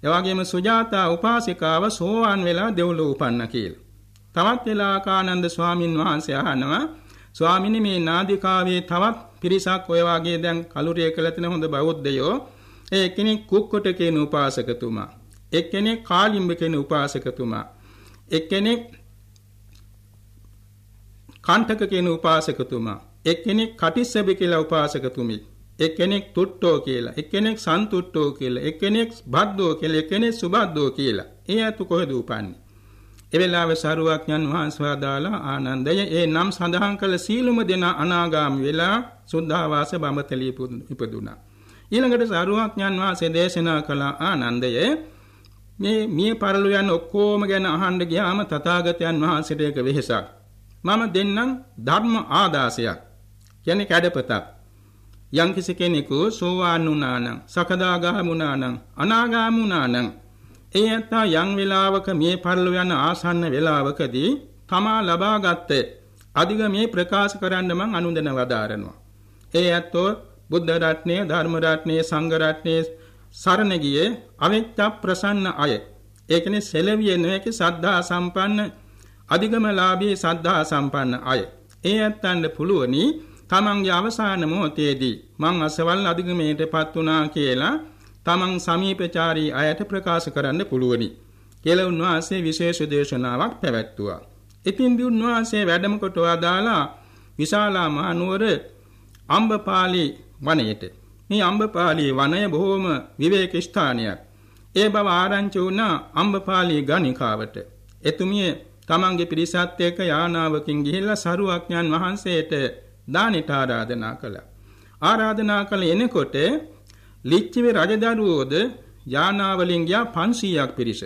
එවාගේම සුජාතා උපාසිකාව සෝවාන් වෙලා දෙව්ලොව උපන්නා කියලා. තවත් වෙලාකානන්ද ස්වාමින් වහන්සේ අහනවා ස්වාමිනේ මේ නාදිකාවේ තවත් පිරිසක් ඔය වාගේ දැන් කලුරිය කළ තියෙන හොඳ බෞද්ධයෝ ඒ කෙනෙක් කුක්කොට කියන උපාසකතුමා එක්කෙනෙක් කාලිම්බ කියන උපාසකතුමා එක්කෙනෙක් කාන්තක කියන උපාසකතුමා එක්කෙනෙක් කටිස්සබි කියලා උපාසකතුමි එක්කෙනෙක් තුට්ටෝ කියලා එක්කෙනෙක් සන්තුට්ටෝ කියලා එක්කෙනෙක් බද්දෝ කියලා එක්කෙනෙක් සුබද්දෝ කියලා. ඒ අතු කොහෙද උපන්නේ? ඒ වෙලාවේ සරුවක්ඥන් වහන්සේ වදාලා ආනන්දය ඒ නම් සඳහන් කළ සීලුම දෙන අනාගාමි වෙලා සුද්ධාවාස බඹතලී ඉපදුනා. ඊළඟට සරුවක්ඥන් වහන්සේ දේශනා කළ ආනන්දය මේ මිය පරලු යන ඔක්කොම ගැන අහන්න ගියාම තථාගතයන් වහන්සේට ඒක වෙහෙසක්. මම දෙන්නම් ධර්ම ආදාසයක්. කියන්නේ කැඩපතක්. යම්කිසි කෙනෙකු සෝවාන් වුණා නම්, සකදාගාම වුණා නම්, අනාගාම වුණා නම් ඒ ඇත්තා යම් වෙලාවක මේ පරිලෝ යන ආසන්න වෙලාවකදී තමා ලබාගත් අධිගමේ ප්‍රකාශ කරන්න මං අනුදැන වදාරනවා. ඒ ඇත්තෝ බුද්ධ රත්නය, ධර්ම රත්නය, සංඝ රත්නය සරණ ගියේ අවිච්ඡ ප්‍රසන්න අය. ඒ කියන්නේ සෙලවිය නොහැකි සද්ධා සම්පන්න අධිගමලාභී සද්ධා සම්පන්න අය. ඒ ඇත්තන්ට පුළුවනි තමන්ගේ අවසාන මොහොතේදී මං අසවල් අධිගමයටපත් වුණා කියලා තමන් සමීපචාරී අයට ප්‍රකාශ කරන්න පුළුවනි කියලා උන්වහන්සේ විශේෂ දේශනාවක් පැවැත්තුවා. ඉතින්දී උන්වහන්සේ වැඩම කොට වදාලා විශාලා මහනුවර අම්බපාලි වනයේට. මේ අම්බපාලි වනය බොහොම විවේක ස්ථානයක්. ඒ බව ආරංචි වුණා අම්බපාලි ගණිකාවට. එතුමිය තමන්ගේ පිරිසත් එක්ක යානාවකින් ගිහිල්ලා සරුවක්ඥන් වහන්සේට දානෙට ආරාධනා කළා. ආරාධනා කළ එනකොට ලිච්ඡවි රජදරුවෝද යානාවලින් ගියා 500ක් පිරිස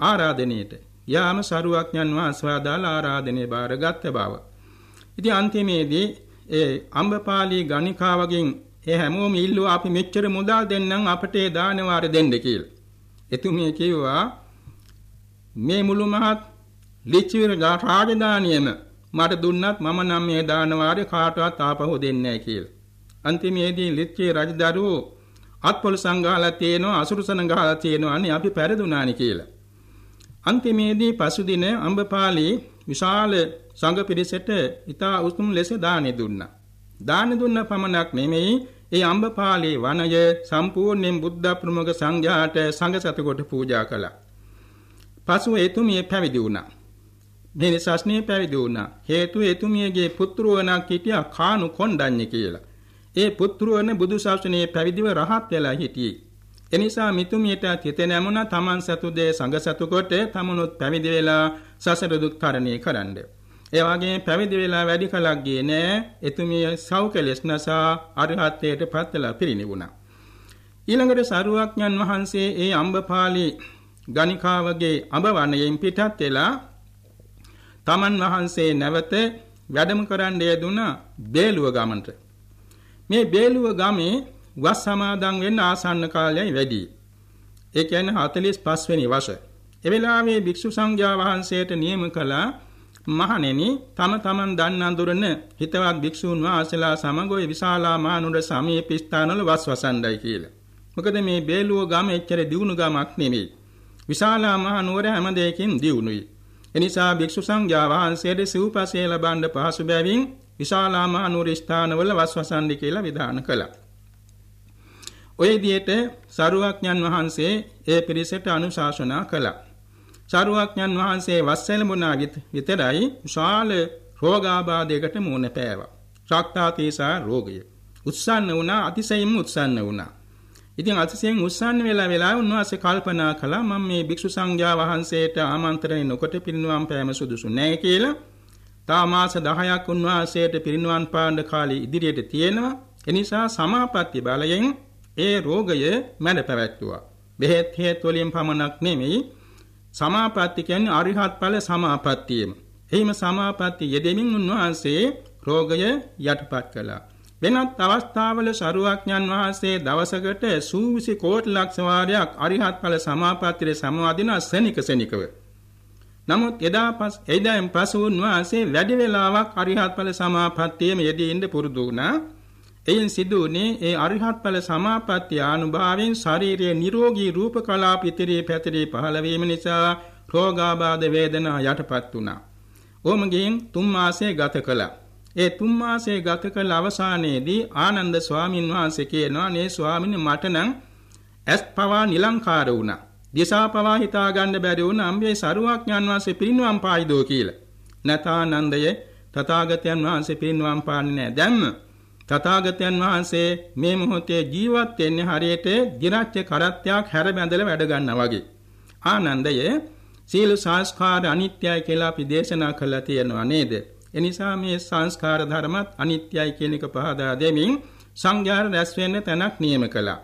ආරාධනෙට යාම සරුවක්ඥන් වහන්සේ දාලා ආරාධනේ බාරගත් බව. ඉතින් අන්තිමේදී ඒ අම්බපාලි ගණිකාවගෙන් ඒ හැමෝම ඉල්ලුවා අපි මෙච්චර මුදල් දෙන්නම් අපට ඒ දාන වාර දෙන්න කියලා. එතුමිය කිව්වා මේ මුළු මහත් ලිච්ඡවිර රාජධානියම මට දුන්නත් මම නම් මේ දාන වාරේ කාටවත් ආපහු දෙන්නේ නැහැ කියලා. අන්තිමේදී ලිච්ඡේ රජදරුවෝ අත්පොළ සංගාලා තියෙනවා අසුරුසන ගහලා තියෙනවා අනේ අපි පෙරදුනානි කියලා. අන්තිමේදී පසුදින අම්බපාලි විශාල සංඝ පිරිසට ඊතා උතුම් ලෙස දානෙ දුන්නා. දාන දුන්න පමණක් නෙමෙයි ඒ අම්බපාලේ වනය සම්පූර්ණයෙන් බුද්ධ ප්‍රමුඛ සංඝයාට සංඝ සතකොට පූජා කළා. පසුව එතුමිය පැවිදි වුණා. මේ නිසස්නේ පැවිදි වුණා. හේතුව එතුමියගේ පුත්‍රවණක් හිටියා කානු කොණ්ඩඤ්ඤ කියලා. ඒ පුත්‍රවණ බුදු ශාසනයේ පැවිදිව රහත් වෙලා හිටියේ. එනිසා මිතුමියට හිත නැමුණ තමන් සතු දේ සංඝ සතු කොට තමනුත් පැවිදි වෙලා සසර දුක් තරණය කරන්න. ඒ වගේ පැවිදි වෙලා වැඩි කලක් ගියේ නෑ. එතුමිය සෞකලස් නසා අරහත්ත්වයට පත් වෙලා පිරිනිවුණා. ඊළඟට සරුවක්ඥන් වහන්සේ ඒ අම්බපාලි ගණිකාවගේ අඹ වනයෙන් පිටත් වෙලා තමන් වහන්සේ නැවත වැඩම කරන්න යෙදුන බේලුව ගමන්ට. මේ බේලුව ගමේ වස් සමාදන් වෙන්න ආසන්න කාලයයි වැඩි. ඒ කියන්නේ 45 වෙනි වස. ඒ වෙලාවේ භික්ෂු සංඝයා වහන්සේට නියම කළා මහණෙනි තම තමන් දන්න අඳුරන හිතවත් භික්ෂූන් වහන්සේලා සමග ඔය විශාලා මහනුර සමීප ස්ථානවල වස් වසණ්ඩයි කියලා. මොකද මේ බේලුව ගම එච්චර දියුණු ගමක් නෙමෙයි. විශාලා මහනුවර හැම දෙයකින් දියුණුයි. එනිසා භික්ෂු සංඝයා වහන්සේට සිව්පසය ලබන්න පහසු බැවින් විශාලා මහනුවර ස්ථානවල වස් වසණ්ඩි කියලා විධාන කළා. ඔය විදිහට සරුවක්ඥන් වහන්සේ ඒ පිරිසට අනුශාසනා කළා. සරුවක්ඥන් වහන්සේ වස්සලමුණා විතරයි විශාල රෝගාබාධයකට මුහුණ පෑවා. ශක්තාතීසා රෝගය. උත්සන්න වුණා අතිශයින්ම උත්සන්න වුණා. ඉතින් අතිශයින් උත්සන්න වෙලා වෙලා උන්වහන්සේ කල්පනා කළා මම මේ භික්ෂු සංඝයා වහන්සේට ආමන්ත්‍රණය නොකොට පිරිනුවම් පෑම සුදුසු නැහැ කියලා. තා මාස 10ක් උන්වහන්සේට පිරිනුවම් පාන්න කාලේ ඉදිරියට තියෙනවා. එනිසා සමාපatti බලයෙන් ඒ රෝගය මැඩ පැවැත්තුවා. බෙහෙත් හේත් වලින් පමණක් නෙමෙයි සමාපatti කියන්නේ අරිහත් ඵල සමාපත්තියම. එහිම සමාපatti යෙදෙමින් උන්වහන්සේ රෝගය යටපත් කළා. වෙනත් අවස්ථාවල සරුවක්ඥන් වහන්සේ දවසකට සූවිසි කෝටි ලක්ෂ වාරයක් අරිහත් ඵල සමාපත්තියේ සමවදින සෙනික සෙනිකව. නමුත් එදා පස් එදායින් පසු උන්වහන්සේ වැඩි වේලාවක් අරිහත් ඵල සමාපත්තියේම යෙදී ඉඳ පුරුදු වුණා. එයින් සිදු වුණේ ඒ අරිහත් ඵල සමාපත්තිය ආනුභාවයෙන් ශාරීරික නිරෝගී රූප කලාප ඉදිරියේ පැතිරී පහළ වීම නිසා රෝගාබාධ වේදනා යටපත් වුණා. ඕමගෙන් තුන් මාසයේ ගත කළා. ඒ තුන් මාසයේ ගත කළ අවසානයේදී ආනන්ද ස්වාමින් වහන්සේ කියනවා "නේ ස්වාමිනේ මට නම් ඇස් පවා නිලංකාර වුණා. දිසා පවා හිතා ගන්න බැරි වුණ අම්බේ සරුවක්ඥන් වහන්සේ පිරිනුවම් පායිදෝ කියලා." නැතානන්දයේ තථාගතයන් වහන්සේ පිරිනුවම් පාන්නේ නැහැ. දැම්ම තථාගතයන් වහන්සේ මේ මොහොතේ ජීවත් වෙන්නේ හරියට දිරච්ච කරත්තයක් හැර බැඳලා වැඩ ගන්නා වගේ. ආනන්දය සීල සංස්කාර අනිත්‍යයි කියලා අපි දේශනා කළා තියෙනවා නේද? එනිසා මේ සංස්කාර ධර්මත් අනිත්‍යයි කියන එක පහදා දෙමින් සංඥාර රැස් වෙන්න තැනක් නියම කළා.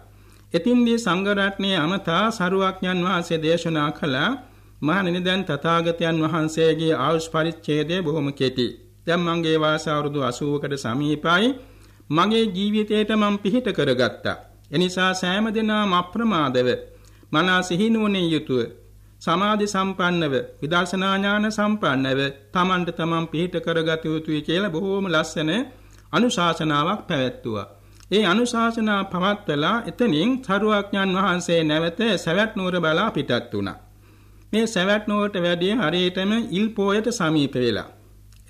එතින්දී සංඝ රත්නයේ අමතා සරුවක්ඥන් වහන්සේ දේශනා කළා මහණෙනි දැන් තථාගතයන් වහන්සේගේ ආයුෂ් පරිච්ඡේදය බොහොම කෙටි. දැන් මගේ වාස අවුරුදු 80කට සමීපයි. මගේ ජීවිතයට මම පිහිට කරගත්තා. එනිසා සෑම දිනම අප්‍රමාදව මනස සිහිනුවණින් යුතුව සමාධි සම්පන්නව විදර්ශනා ඥාන සම්පන්නව තමන්ට තමන් පිහිට කරගත යුතුයි කියලා බොහෝම ලස්සන අනුශාසනාවක් පැවැත්තුවා. ඒ අනුශාසනා පවත්වලා එතනින් සරුවඥන් වහන්සේ නැවත සවැත් නුවර බලා පිටත් වුණා. මේ සවැත් නුවරට වැඩිය හරියටම ඉල්පෝයට සමීප වෙලා.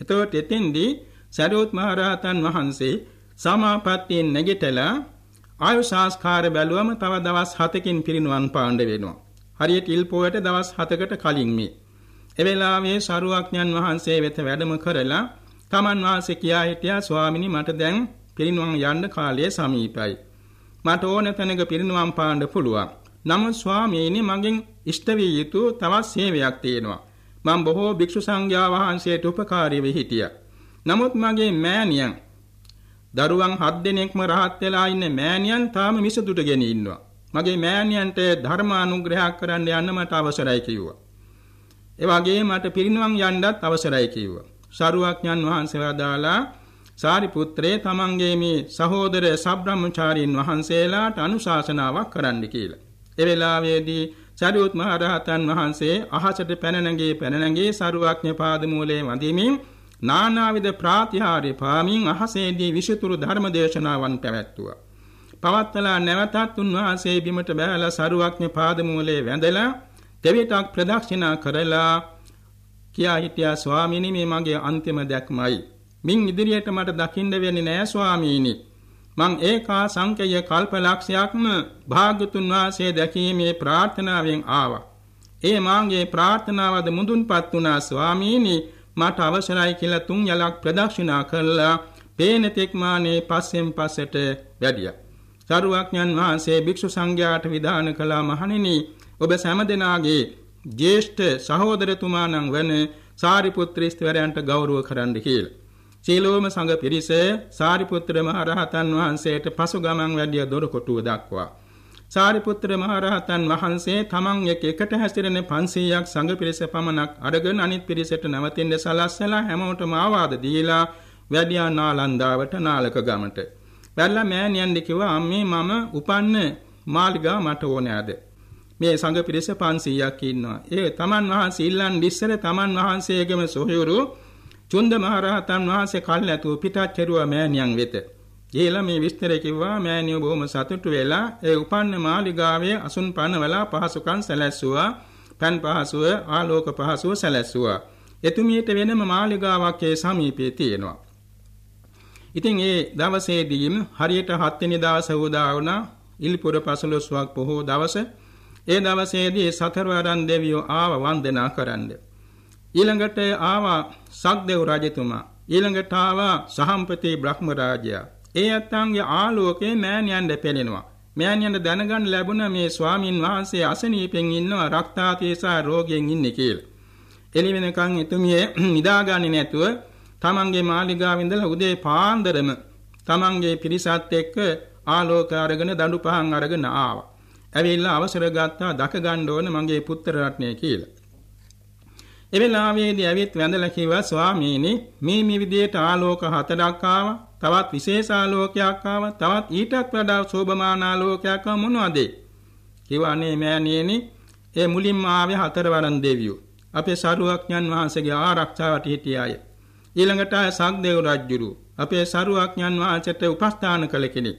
එතකොට එතෙන්දී සරියොත් මහ රහතන් වහන්සේ සමාපත්තියෙන් නැගිටලා ආයු සංස්කාර බැලුවම තව දවස් 7කින් පිරිනුවන් පාණ්ඩ වෙනවා. හරියට ඉල්පෝයට දවස් 7කට කලින් මේ. එවෙලාවේ සරුවක්ඥන් වහන්සේ වෙත වැඩම කරලා තමන් වහන්සේ කියා හිටියා ස්වාමිනී මට දැන් පිරිනුවන් යන්න කාලය සමීපයි. මට ඕන තැනක පිරිනුවන් පාන්න පුළුවන්. නමුත් ස්වාමීනි මගෙන් ඉෂ්ට විය යුතු තවත් සේවයක් තියෙනවා. මම බොහෝ භික්ෂු සංඝයා වහන්සේට උපකාරී වෙ හිටියා. නමුත් මගේ මෑණියන් දරුවන් හත් දෙනෙක්ම රහත් වෙලා ඉන්න මෑණියන් තාම මිසදුට ගෙන ඉන්නවා. මගේ මෑණියන්ට ධර්ම අනුග්‍රහයක් කරන්න යන්න මට අවසරයි කිව්වා. ඒ වගේම මට පිරිනුවම් යන්නත් අවසරයි කිව්වා. සරුවක්ඥන් වහන්සේ වදාලා සාරිපුත්‍රේ තමන්ගේ මේ සහෝදර සබ්‍රහ්මචාරීන් වහන්සේලාට අනුශාසනාවක් කරන්න කියලා. ඒ වෙලාවේදී සරියුත් මහ රහතන් වහන්සේ අහසට පැන නැගී පැන නැගී සරුවක්ඥ පාදමූලයේ වඳිමින් නානාවිද ප්‍රාතිහාර්ය පාමින් අහසේදී විෂිතුරු ධර්ම දේශනාවන් පැවැත්තුවා. පවත්තලා නැවතත් උන්වහන්සේ බිමට බැලලා සරුවක්ඥ පාදමූලයේ වැඳලා දෙවිතක් ප්‍රදක්ෂිනා කරලා කියා හිටියා ස්වාමීනි මේ මගේ අන්තිම දැක්මයි. මින් ඉදිරියට මට දකින්න වෙන්නේ නෑ ස්වාමීනි. මං ඒකා සංකේය කල්පලක්ෂයක්ම භාග්‍යතුන් වහන්සේ දැකීමේ ප්‍රාර්ථනාවෙන් ආවා. ඒ මාගේ ප්‍රාර්ථනාවද මුදුන්පත් වුණා ස්වාමීනි මට අවසරයි කියලා තුන් යලක් ප්‍රදක්ෂිනා කළා. පේන තෙක් මානේ පස්සෙන් පස්සට වැඩියා. සරුවක්ඥන් වහන්සේ භික්ෂු සංඝයාට විධාන කළා මහණෙනි ඔබ සෑමදෙනාගේ ජේෂ්ඨ සහෝදරතුමාණන් වන සාරිපුත්‍ර ස්ත්‍රයන්ට ගෞරව කරන්න කියලා. සීලෝම සංඝ පිරිස සාරිපුත්‍ර මහ රහතන් වහන්සේට පසු ගමන් වැඩිය දොරකොටුව දක්වා සාරිපුත්‍ර මහ රහතන් වහන්සේ තමන් එක් එකට හැසිරෙන 500ක් සංඝ පිරිස පමණක් අරගෙන අනිත් පිරිසට නැවතින්න සලස්සලා හැමෝටම ආවාද දීලා වැඩියා නාලන්දාවට නාලක ගමට. වැල්ලා මෑණියන් කිව්වා අම්මේ මම උපන්න මාලිගා මට ඕනෑද. මේ සංඝ පිරිස 500ක් ඉන්නවා. ඒ තමන් වහන්සේ ඉල්ලන් ඉස්සර තමන් වහන්සේගේම සොහයුරු චුන්ද මහරහතන් වහන්සේ කල් ඇතුව පිටත් කෙරුවා මෑණියන් වෙත. ගිහලා මේ විස්තර කිව්වා මෑණියෝ බොහොම සතුටු වෙලා ඒ උපන්න මාලිගාවේ අසුන් පනවලා පහසුකම් සැලැස්සුවා. පන් පහසුව ආලෝක පහසුව සැලැස්සුවා. එතුමියට වෙනම මාලිගාවක් ඒ සමීපයේ තියෙනවා. ඉතින් ඒ දවසේදීම හරියට 7 වෙනි දවසේ උදා වුණා ඉල්පුර පසළොස්වක් පොහෝ දවස. ඒ දවසේදී සතරවරන් දෙවියෝ ආව වන්දනා කරන්නේ ඊළඟට ආවා සක්දෙව් රජතුමා. ඊළඟට ආවා සහම්පති බ්‍රහ්ම රාජයා. ඒ ඇත්තන්ගේ ආලෝකේ මෑණියන්ට පෙළෙනවා. මෑණියන්ට දැනගන්න ලැබුණ මේ ස්වාමින් වහන්සේ අසනීපෙන් ඉන්නවා රක්තාතීසා රෝගයෙන් ඉන්නේ කියලා. එළි වෙනකන් එතුමිය නිදාගන්නේ නැතුව තමන්ගේ මාලිගාවෙ ඉඳලා උදේ පාන්දරම තමන්ගේ පිරිසත් එක්ක ආලෝක අරගෙන දඬු පහන් අරගෙන ආවා. ඇවිල්ලා අවසර ගත්තා දක ගන්න ඕන මගේ පුත්‍ර රත්නය කියලා. එවෙලාවේදී ඇවිත් වැඳලා කිව්වා ස්වාමීනි මේ මේ විදියට ආලෝක හතරක් ආවා. තවත් විශේෂ ආලෝකයක් ආවා. තවත් ඊටත් වඩා සෝභමාන ආලෝකයක් ආව. මොනවද? කිව්වා අනේ මෑණියනි ඒ මුලින්ම ආවේ හතරවරන් දෙවියෝ. අපේ සරුවක්ඥන් වහන්සේගේ ආරක්ෂාවට හිටියාය ඊළඟට සක්දේව රජුරු අපේ සරුවක්ඥන් වහන්සේට උපස්ථාන කළ කෙනෙක්.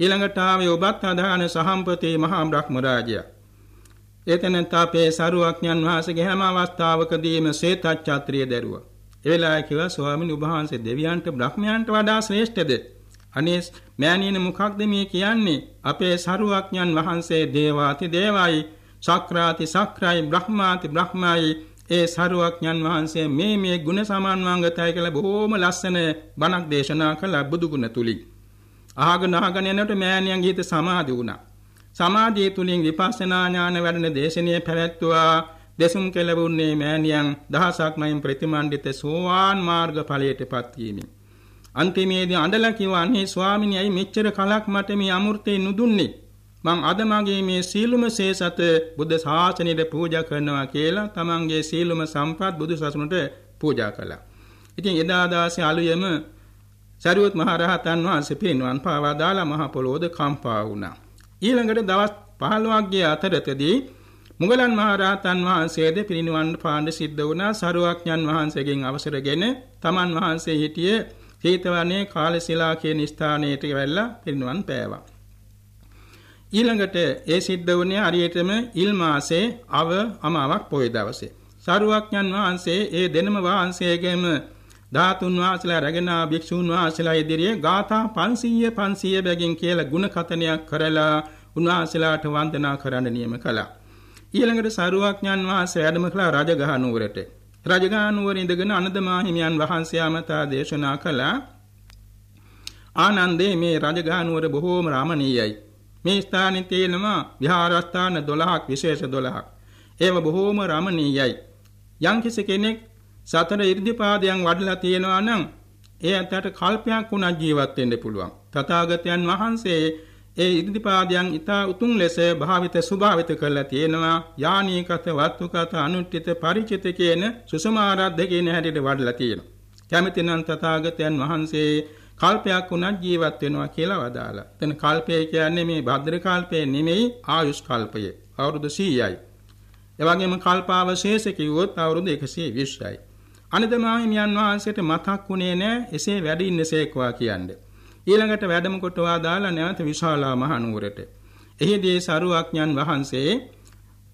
ඊළඟට ආවේ ඔබත් අධාන සහම්පති මහා බ්‍රහ්ම රාජයා ඒතනත් අපේ සරුවක්ඥන් වහන්සේගේ හැම අවස්ථාවකදීම ශ්වේතච්ඡත්‍රිය දැරුවා. ඒ වෙලාවේ කිව්වා ස්වාමීන් වහන්සේ දෙවියන්ට බ්‍රහ්මයන්ට වඩා ශ්‍රේෂ්ඨද? අනේ මෑණියන මොකක්ද මේ කියන්නේ? අපේ සරුවක්ඥන් වහන්සේ දේවාති දේවයි, සක්‍රාති සක්‍රයි, බ්‍රහ්මාති බ්‍රහ්මයි ඒ සරුවක්ඥන් වහන්සේ මේ මේ ගුණ සමන්වංගතයි කියලා බොහොම ලස්සන බණක් දේශනා කළ බුදු ගුණ තුලින්. අහගෙන අහගෙන යනකොට මෑණියන්ගේ හිත සමාධි වුණා. සමාධිය තුලින් විපස්සනා ඥාන වැඩෙන දේශනීය පැවැත්වුවා දෙසුම් කෙලවුන්නේ මෑණියන් දහසක් නයින් ප්‍රතිමන්විත සෝවාන් මාර්ග ඵලයටපත් වීමෙන් අන්තිමේදී අඬලා කිව්වා අනේ ස්වාමිනී ඇයි මෙච්චර කලක් මට මේ අමෘතේ නුදුන්නේ මං අද මගේ මේ සීලුම ශේසත බුද්ධ ශාසනයට පූජා කරනවා කියලා තමන්ගේ සීලුම සම්පත් බුදු සසුනට පූජා කළා. ඉතින් එදා දාසේ අලුයම සරියුත් මහ රහතන් වහන්සේ පිරිනුවන් පාවා දාලා මහ පොළොවද කම්පා වුණා. ඊළඟට දවස් 15ක් ගිය අතරතදී මුගලන් මහරහතන් වහන්සේද පිරිනිවන් පාන්න සිද්ධ වුණා සරුවක්ඥන් වහන්සේගෙන් අවසරගෙන තමන් වහන්සේ හිටියේ හේතවනේ කාලශිලා කියන ස්ථානයට වෙලා පිරිනිවන් පෑවා. ඊළඟට ඒ සිද්ධ වුණේ හරියටම ඉල් මාසේ අව අමාවක් පොය දවසේ. සරුවක්ඥන් වහන්සේ ඒ දෙනම වහන්සේගෙම ධාතුන් වහන්සේලා රැගෙන භික්ෂුන් වහන්සේලා ඉදිරියේ ගාථා 500 500 බැගින් කියලා ಗುಣ කතනයක් කරලා උන්වහන්සේලාට වන්දනා කරන්න නියම කළා. ඊළඟට සරුවක්ඥන් වහන්සේ වැඩම කළා රජගහ නුවරට. රජගහ නුවර ඉඳගෙන අනදමා හිමියන් වහන්සේ ආමතා දේශනා කළා. ආනන්දේ මේ රජගහ නුවර බොහෝම රමණීයයි. මේ ස්ථානයේ තියෙනවා විහාරස්ථාන 12ක් විශේෂ 12ක්. ඒව බොහෝම රමණීයයි. යම්කිසි කෙනෙක් සතර 이르දිපාදයන් වඩලා තියෙනවා නම් ඒ ඇත්තට කල්පයක් වුණා ජීවත් වෙන්න පුළුවන්. තථාගතයන් වහන්සේ ඒ ඉදිරිපාදයන් ඊතා උතුම් ලෙස භාවිත ස්වභාවිත කරලා තියෙනවා යානීකත වත්තුකත අනුට්ඨිත ಪರಿචිත කියන සුසමාරද්ධ කියන හැටියට වඩලා තියෙනවා. කැමතිනම් තථාගතයන් වහන්සේ කල්පයක් උනත් ජීවත් වෙනවා කියලා වදාලා. එතන කල්පය කියන්නේ මේ භද්‍ර කල්පය නෙමෙයි ආයුෂ් කල්පය. අවුරුදු 100යි. එවැගේම කල්පාවශේෂ කිව්වොත් අවුරුදු 120යි. අනිදමාහිමියන් වහන්සේට මතක් වුණේ නැහැ එසේ වැඩ ඉන්නසේකවා කියන්නේ. ඊළඟට වැඩම කොට වාදාලා නැවත විශාලා මහනුවරට. එහිදී සරුවක්ඥන් වහන්සේ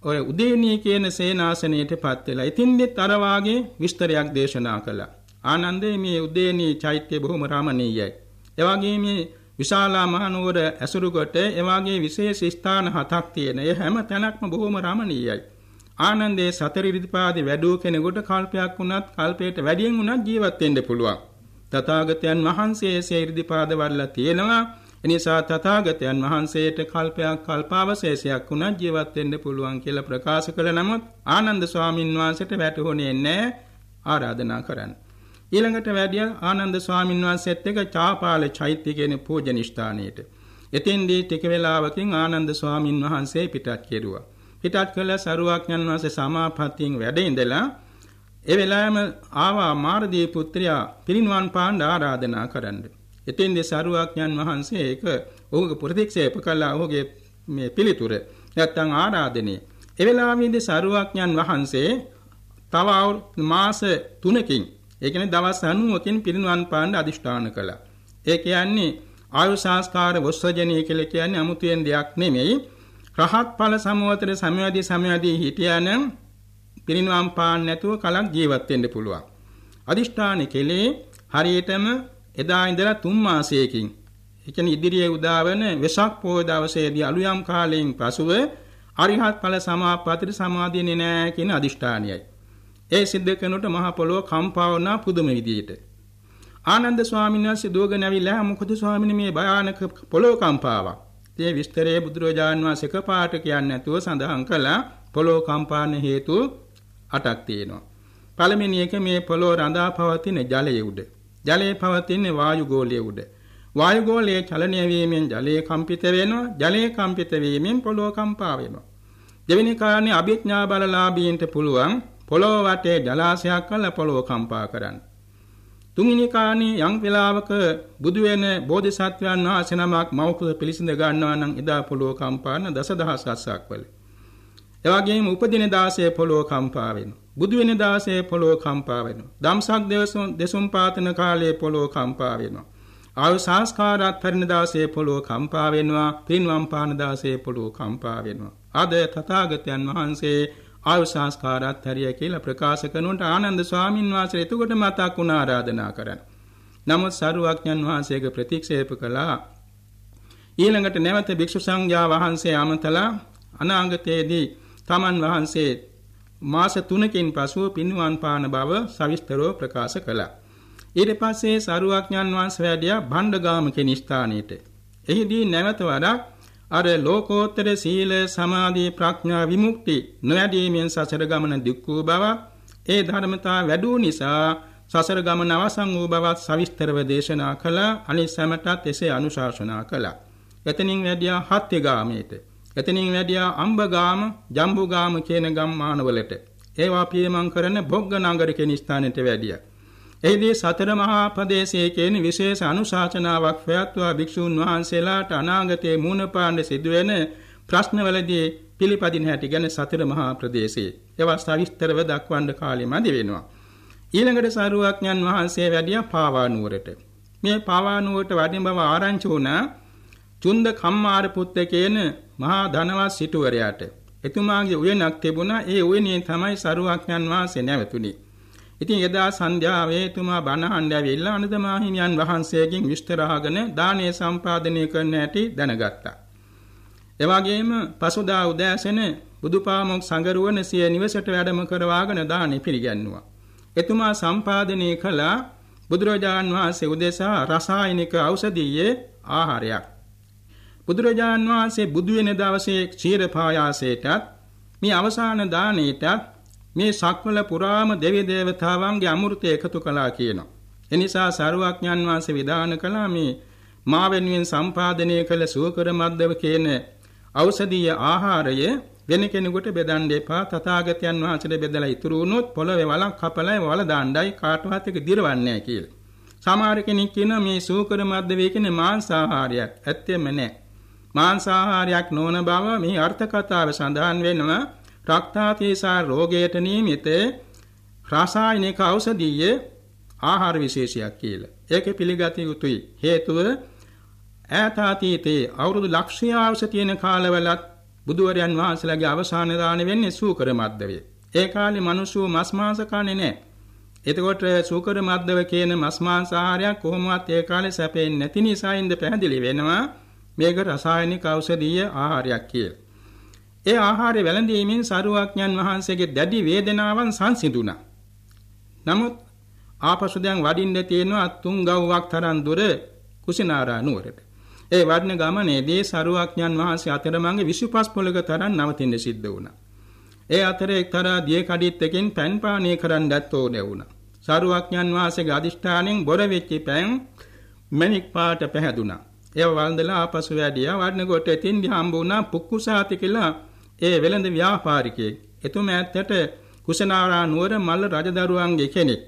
ඔය උදේනී කියන සේනාසනයටපත් වෙලා ඉතින්දෙත් අර වාගේ විස්තරයක් දේශනා කළා. ආනන්දේ මේ උදේනී චෛත්‍ය බොහොම රමණීයයි. එවාගේ මේ විශාලා මහනුවර ඇසුරු කොට එවාගේ විශේෂ ස්ථාන හතක් තියෙන. ඒ හැම තැනක්ම බොහොම රමණීයයි. ආනන්දේ සතර ඉරිදිපාදේ වැඩූ කෙනෙකුට කල්පයක් වුණත් කල්පයට වැඩියෙන් වුණත් ජීවත් වෙන්න පුළුවන්. තථාගතයන් වහන්සේ සේ ඉරිදිපාද වඩලා තියෙනවා. එනිසා තථාගතයන් වහන්සේට කල්පයක් කල්පාවශේෂයක් වුණත් ජීවත් වෙන්න පුළුවන් කියලා ප්‍රකාශ කළ නමුත් ආනන්ද ස්වාමින් වහන්සේට වැටහුණේ නැහැ ආරාධනා කරන්න. ඊළඟට වැඩිය ආනන්ද ස්වාමින් වහන්සේත් එක්ක චාපාල චෛත්‍ය කියන පූජන ස්ථානයට. එතෙන්දී ටික වේලාවකින් ආනන්ද ස්වාමින් වහන්සේ පිටත් කෙරුවා. පිටත් කළ සරුවක්ඥන් වහන්සේ සමාපත්තියෙන් වැඩ ඉඳලා ඒ වෙලාවෙම ආවා මාරදී පුත්‍රයා පිරිනිවන් පාන්න ආරාධනා කරන්න. එතෙන්දී සරුවක්ඥන් වහන්සේ ඒක ඔහුගේ ප්‍රතික්ෂේප කළා ඔහුගේ මේ පිළිතුර නැත්තම් ආරාධනය. ඒ වෙලාවෙදී සරුවක්ඥන් වහන්සේ තව මාස 3කින් ඒ කියන්නේ දවස් 90කින් පිරිනුවන් පාන්න අදිෂ්ඨාන කළා. ඒ කියන්නේ ආයු සංස්කාර වස්සජනීය කියලා කියන්නේ 아무තෙන් දෙයක් නෙමෙයි. රහත් ඵල සමවතර සමයදී සමයදී හිටියානම් පිරිනුවන් පාන්න නැතුව කලක් ජීවත් වෙන්න පුළුවන්. අදිෂ්ඨාන කෙලේ හරියටම එදා ඉඳලා තුන් මාසයකින් ඒ කියන්නේ ඉදිරියේ උදාවන වෙසක් පොය දවසේදී අලුයම් කාලයෙන් පසුව අරිහත් ඵල සමාප්පතිට සමාදින්නේ නැහැ කියන අදිෂ්ඨානයයි. ඒ සිද්ධ කරනකොට මහ පොළොව කම්පා වුණා පුදුම විදියට. ආනන්ද ස්වාමීන් වහන්සේ දුවගෙන ඇවිල්ලා මොකද ස්වාමීනි මේ භයානක පොළොව කම්පාවක්. මේ විස්තරයේ බුදුරජාන් වහන්සේ කපාට කියන්නේ නැතුව සඳහන් කළා පොළොව කම්පාන හේතු අටක් තියෙනවා. පළවෙනි එක මේ පොළොව රඳා පවතින ජලයේ උඩ. ජලයේ පවතින වායු ගෝලයේ උඩ. වායු ගෝලයේ චලනය වීමෙන් ජලය කම්පිත වෙනවා. ජලය කම්පිත වීමෙන් පොළොව කම්පා වෙනවා. දෙවෙනි කාරණේ අභිඥා බලලාභීන්ට පුළුවන් පොළොව වටේ ජලාශයක් කළ පොළොව කම්පා කරන්න. තුන්වෙනි කාණේ යම් වෙලාවක බුදු වෙන බෝධිසත්වයන් වහන්සේ නමක් මෞඛ පිළිසිඳ ගන්නවා නම් එදා පොළොව කම්පාන දසදහස් අස්සක් වල. එවැගේම උපදින දාසයේ පොළොව කම්පා වෙනවා. බුදු වෙන දාසයේ පොළොව කම්පා වෙනවා. දම්සක් දෙවසුන් දෙසුම් පාතන කාලයේ පොළොව කම්පා වෙනවා. ආයු සංස්කාරات පරිණ දාසයේ පොළොව කම්පා වෙනවා. පින්වම් පාන දාසයේ පොළොව කම්පා වෙනවා. අද තථාගතයන් වහන්සේ ආයු සංස්කාරات හරිය කියලා ප්‍රකාශ කරනකොට ආනන්ද ස්වාමින් වහන්සේ එතකොට මතක් වුණ ආරාධනා කරන්න. නමුත් සරුවක්ඥන් වහන්සේගේ ප්‍රතික්ෂේප කළා. ඊළඟට නැවත භික්ෂු සංඝයා වහන්සේ අමතලා අනාගතයේදී තමන් වහන්සේ මාස 3කින් පසුව පින්වන් පාන බව සවිස්තරව ප්‍රකාශ කළා. ඊට පස්සේ සරුවක්ඥන් වහන්සේ වැඩියා භණ්ඩගාම කෙන ස්ථානෙට. එහිදී නැවත වඩා අර ලෝකෝත්තර සීල සමාධි ප්‍රඥා විමුක්ති නොයැදීමෙන් සසර ගමන දුක් වූ බව ඒ ධර්මතා වැඩූ නිසා සසර ගමන අවසන් වූ බවත් සවිස්තරව දේශනා කළා. අනිත් සැමටත් එසේ අනුශාසනා කළා. එතනින් වැඩියා හත්ය ගාමේට එතනින් වැඩියා අම්බගාම ජම්බුගාම කියන ගම් මානවලට ඒවා පියමන් කරන බොග්ග නගර කෙන ස්ථානෙට වැඩියා. එහිදී සතර මහා ප්‍රදේශයේ කියන විශේෂ අනුශාසනාවක් පැවැත්වුවා භික්ෂූන් වහන්සේලාට අනාගතයේ මූණ පාන්න සිදුවෙන ප්‍රශ්නවලදී පිළිපදින හැටි ගැන සතර මහා ප්‍රදේශයේ ඒවා සවිස්තරව දක්වන්න කාලෙ මදි වෙනවා. ඊළඟට සාරුවක්ඥන් වහන්සේ වැඩියා පාවා නුවරට. මේ පාවා නුවරට වඩින බව ආරංචි වුණා චුන්ද කම්මාර පුත්ත කියන මහා ධනවත් සිටුවරයාට. එතුමාගේ උයනක් තිබුණා. ඒ උයනේ තමයි සාරුවක්ඥන් වහන්සේ නැවතුනේ. ඉතින් එදා සන්ධ්‍යාවේ එතුමා බණ අහන්න ඇවිල්ලා අනදමා හිමියන් වහන්සේගෙන් විස්තර අහගෙන දානීය සම්පාදනය කරන්න ඇති දැනගත්තා. එවාගෙම පසුදා උදෑසන බුදුපාමොක් සංගරුවන සිය නිවසට වැඩම කරවාගෙන දානෙ පිළිගන්නවා. එතුමා සම්පාදනය කළා බුදුරජාන් වහන්සේ උදෙසා රසායනික ඖෂධීය ආහාරයක්. බුදුරජාන් වහන්සේ බුදු වෙන දවසේ ක්ෂීර පායාසයටත් මේ අවසාන දාණයටත් මේ සක්වල පුරාම දෙවි දේවතාවන්ගේ අමෘතය එකතු කළා කියනවා. එනිසා සරුවක්ඥන් වහන්සේ විධාන කළා මේ මා වෙනුවෙන් සම්පාදනය කළ සුවකර මද්දව කියන ඖෂධීය ආහාරය වෙන කෙනෙකුට බෙදන්න එපා. තථාගතයන් වහන්සේට බෙදලා ඉතුරු වුණොත් පොළවේ වලක් කපලා වල දාන්නයි කාටවත් එක දිරවන්නේ නැහැ කියලා. සමහර කෙනෙක් කියනවා මේ සූකර මද්ද වේ කියන්නේ මාංශාහාරයක්. ඇත්තෙම නැහැ. මාංශාහාරයක් නොවන බව මේ අර්ථ කතාවේ සඳහන් වෙනවා. රක්තාතීසා රෝගයට නියමිත රසායනික ඖෂධීය ආහාර විශේෂයක් කියලා. ඒක පිළිගත යුතුයි. හේතුව ඈතාතීතේ අවුරුදු ලක්ෂයාවස තියෙන කාලවලත් බුදුවරයන් වහන්සේලාගේ අවසාන දාන වෙන්නේ සූකර මද්දවේ. ඒ කාලේ මිනිස්සු මස් මාංශ කන්නේ නැහැ. එතකොට සූකර මද්දව කියන මස් මාංශ ආහාරයක් කොහොමවත් ඒ කාලේ සැපෙන්නේ නැති නිසා ඉඳ පැහැදිලි වෙනවා මේක රසායනික ඖෂධීය ආහාරයක් කියලා. ඒ ආහාරය වැළඳීමෙන් සරුවඥන් වහන්සේගේ දැඩි වේදනාවන් සංසිඳුණා. නමුත් ආපසු දැන් වඩින්න තියෙනවා තුන් ගව්වක් තරම් දුර කුසිනාරා නුවරට. ඒ වඩන ගමනේදී සරුවඥන් වහන්සේ අතරමඟ 25 පොලක තරම් නවතින්න සිද්ධ වුණා. ඒ අතරේ එක්තරා දිය කඩਿੱත්තකින් පෑන් පානය කරන්නත් ඕනේ වුණා. සරුවඥන් වහන්සේගේ අදිෂ්ඨානෙන් බොර වෙච්ච පෑන් මණික් පාට පැහැදුනා. ඒව වන්දලා ආපසු වැඩියා වඩන කොට එතින්දි හම්බ වුණා පුක්කුසාති කියලා ඒ වෙළඳ ව්‍යාපාරිකයෙක්. එතුමා ඇත්තට කුසනාරා නුවර මල්ල රජදරුවන්ගේ කෙනෙක්.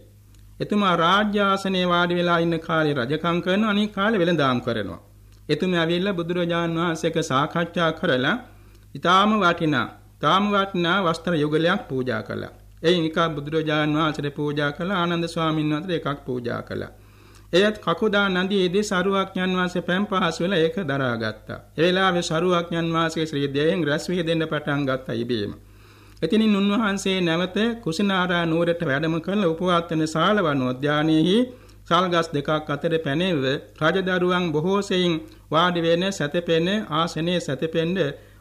එතුමා රාජ්‍ය ආසනයේ වාඩි වෙලා ඉන්න කාලේ රජකම් කරන අනික් කාලේ වෙළඳාම් කරනවා. එතුමා ඇවිල්ලා බුදුරජාන් වහන්සේක සාකච්ඡා කරලා ඊටාම වටිනා, තාම වටිනා වස්ත්‍ර යුගලයක් පූජා කළා. එයින් එකක් බුදුරජාන් වහන්සේට පූජා කළා ආනන්ද ස්වාමීන් වහන්සේට එකක් පූජා කළා. එයත් කකුදා නදියේදී සරුවක්ඥන් වහන්සේ පෑම් පහස් වෙලා ඒක දරාගත්තා. ඒ වෙලාවේ සරුවක්ඥන් වහන්සේ ශ්‍රී දේයෙන් රැස් වී දෙන්න පටන් ගත්තා ඉබේම. එතිනින් උන්වහන්සේ නැවත කුසිනාරා නුවරට වැඩම කළ උපවාත්තන ශාලවන උද්‍යානයේහි සල්ගස් දෙකක් අතර පැනෙව රජදරුවන් බොහෝ සෙයින් වාඩි වෙන සැතපෙන ආසනයේ සැතපෙන්න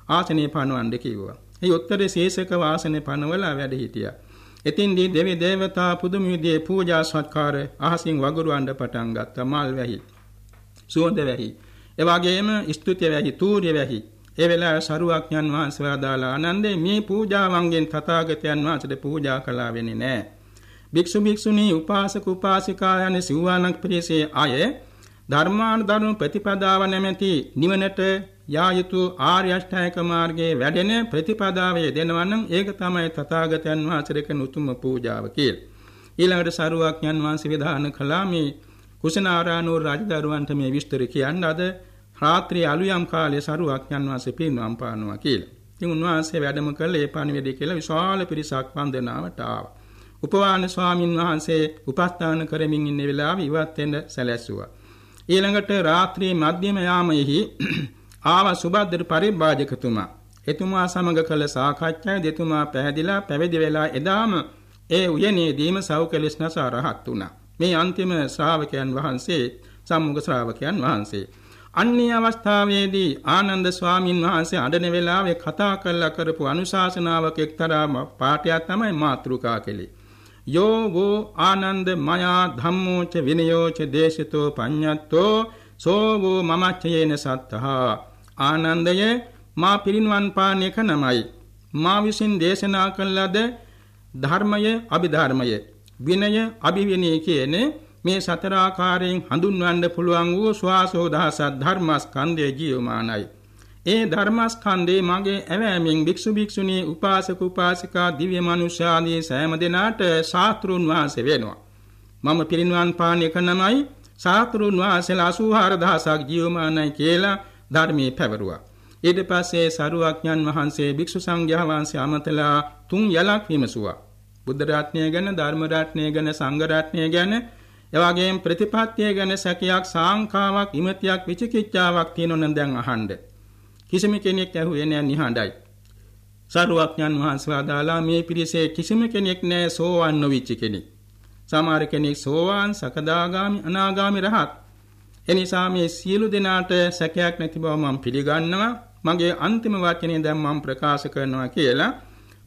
ආසනයේ පනවන්න කිව්වා. ඒ උත්තරේ ශේෂක වාසනේ පනවලා වැඩ හිටියා. එතින්දී දෙවි දේවතා පුදුම විදිහේ පූජා සත්කාර අහසින් වගුරුවන්න පටන් ගත්තා මල් වැහි. සුවඳ වැහි. ඒ වගේම ස්තුති වැහි, තූර්ය වැහි. ඒ වෙලාවේ සරුවක්ඥන් වහන්සේ වදාලා ආනන්දේ මේ පූජාවන්ගෙන් තථාගතයන් වහන්සේට පූජා කළා වෙන්නේ නැහැ. භික්ෂු භික්ෂුණී උපාසක උපාසිකා යන සිව්වානක් පිරිසේ අය ධර්මානුධර්ම ප්‍රතිපදාව නැමැති නිවනට යා යුතු ආර්ය අෂ්ටායක මාර්ගයේ වැඩෙන ප්‍රතිපදාවේ දෙනවා නම් ඒක තමයි තථාගතයන් වහන්සේට උතුම් පූජාව කියලා. ඊළඟට සරුවක්ඥන් වහන්සේ විධාන කළා මේ කුසනාරානෝර රජදරුවන්ට මේ විස්තර කියන්න අද රාත්‍රී අලුයම් කාලයේ සරුවක්ඥන් වහන්සේ පින්වම් පානවා කියලා. ඉතින් උන්වහන්සේ වැඩම කළ ඒ පණිවිඩය කියලා විශාල පිරිසක් වන්දනාවට ආවා. උපවාන ස්වාමින් වහන්සේ උපස්ථාන කරමින් ඉන්න වෙලාව ඉවත් වෙන්න සැලැස්සුවා. ඊළඟට රාත්‍රී මධ්‍යම යාමයේහි ආව සුබද්දර පරිබ්බාජකතුමා එතුමා සමග කළ සාකච්ඡාවේ දෙතුමා පැහැදිලා පැවිදි වෙලා එදාම ඒ උයනේදීම සෞකලස් නසා රහත් වුණා. මේ අන්තිම ශ්‍රාවකයන් වහන්සේ සම්මුඛ ශ්‍රාවකයන් වහන්සේ. අන්නේ අවස්ථාවේදී ආනන්ද ස්වාමින් වහන්සේ අඬන වෙලාවේ කතා කරලා කරපු අනුශාසනාවක එක්තරා පාඨයක් තමයි මාතෘකා කෙලේ. යෝ වෝ ආනන්ද මයා ධම්මෝච විනයෝච දේශිතෝ පඤ්ඤත්තෝ සෝ වෝ මමච්චයේන සත්තහා ආනන්දය මා පිරින්වන් පාන එක නමයි. මා විසින් දේශනා කළ ලද ධර්මය අභිධර්මය. විනය අභිවිනය කියන මේ සතර ආකාරයෙන් හඳුන්වන්න පුළුවන් වූ ස්වාසෝ දහසක් ධර්මස්කන්ධය ජීවමානයි. ඒ ධර්මස්කන්ධේ මගේ ඇවෑමෙන් භික්ෂු භික්ෂුණී උපාසක උපාසිකා දිව්‍ය මනුෂ්‍යාදී සෑම දෙනාට ශාස්ත්‍රුන් වහන්සේ වෙනවා. මම පිරින්වන් පාන එක නමයි. ශාස්ත්‍රුන් වහන්සේලා 84000ක් ජීවමානයි කියලා ධර්මයේ පැවරුවා. ඊට පස්සේ සරුවඥන් වහන්සේ භික්ෂු සංඝයා වහන්සේ අමතලා තුන් යලක් විමසුවා. බුද්ධ රත්නය ගැන, ධර්ම රත්නය ගැන, සංඝ රත්නය ගැන, එවාගෙම ප්‍රතිපත්තිය ගැන සැකයක්, සාංකාවක්, ඉමතියක්, විචිකිච්ඡාවක් තියෙනවනම් දැන් අහන්න. කිසිම කෙනෙක් ඇහුවේ නෑ නිහඬයි. සරුවඥන් වහන්සේ වදාලා මේ පිරිසේ කිසිම කෙනෙක් නෑ සෝවන් නොවිච්ච කෙනෙක්. සමහර කෙනෙක් සෝවාන්, සකදාගාමි, අනාගාමි රහත්. එනිසා මේ සියලු දෙනාට සැකයක් නැති බව මම පිළිගන්නවා. මගේ අන්තිම වචනේ දැන් මම ප්‍රකාශ කරනවා කියලා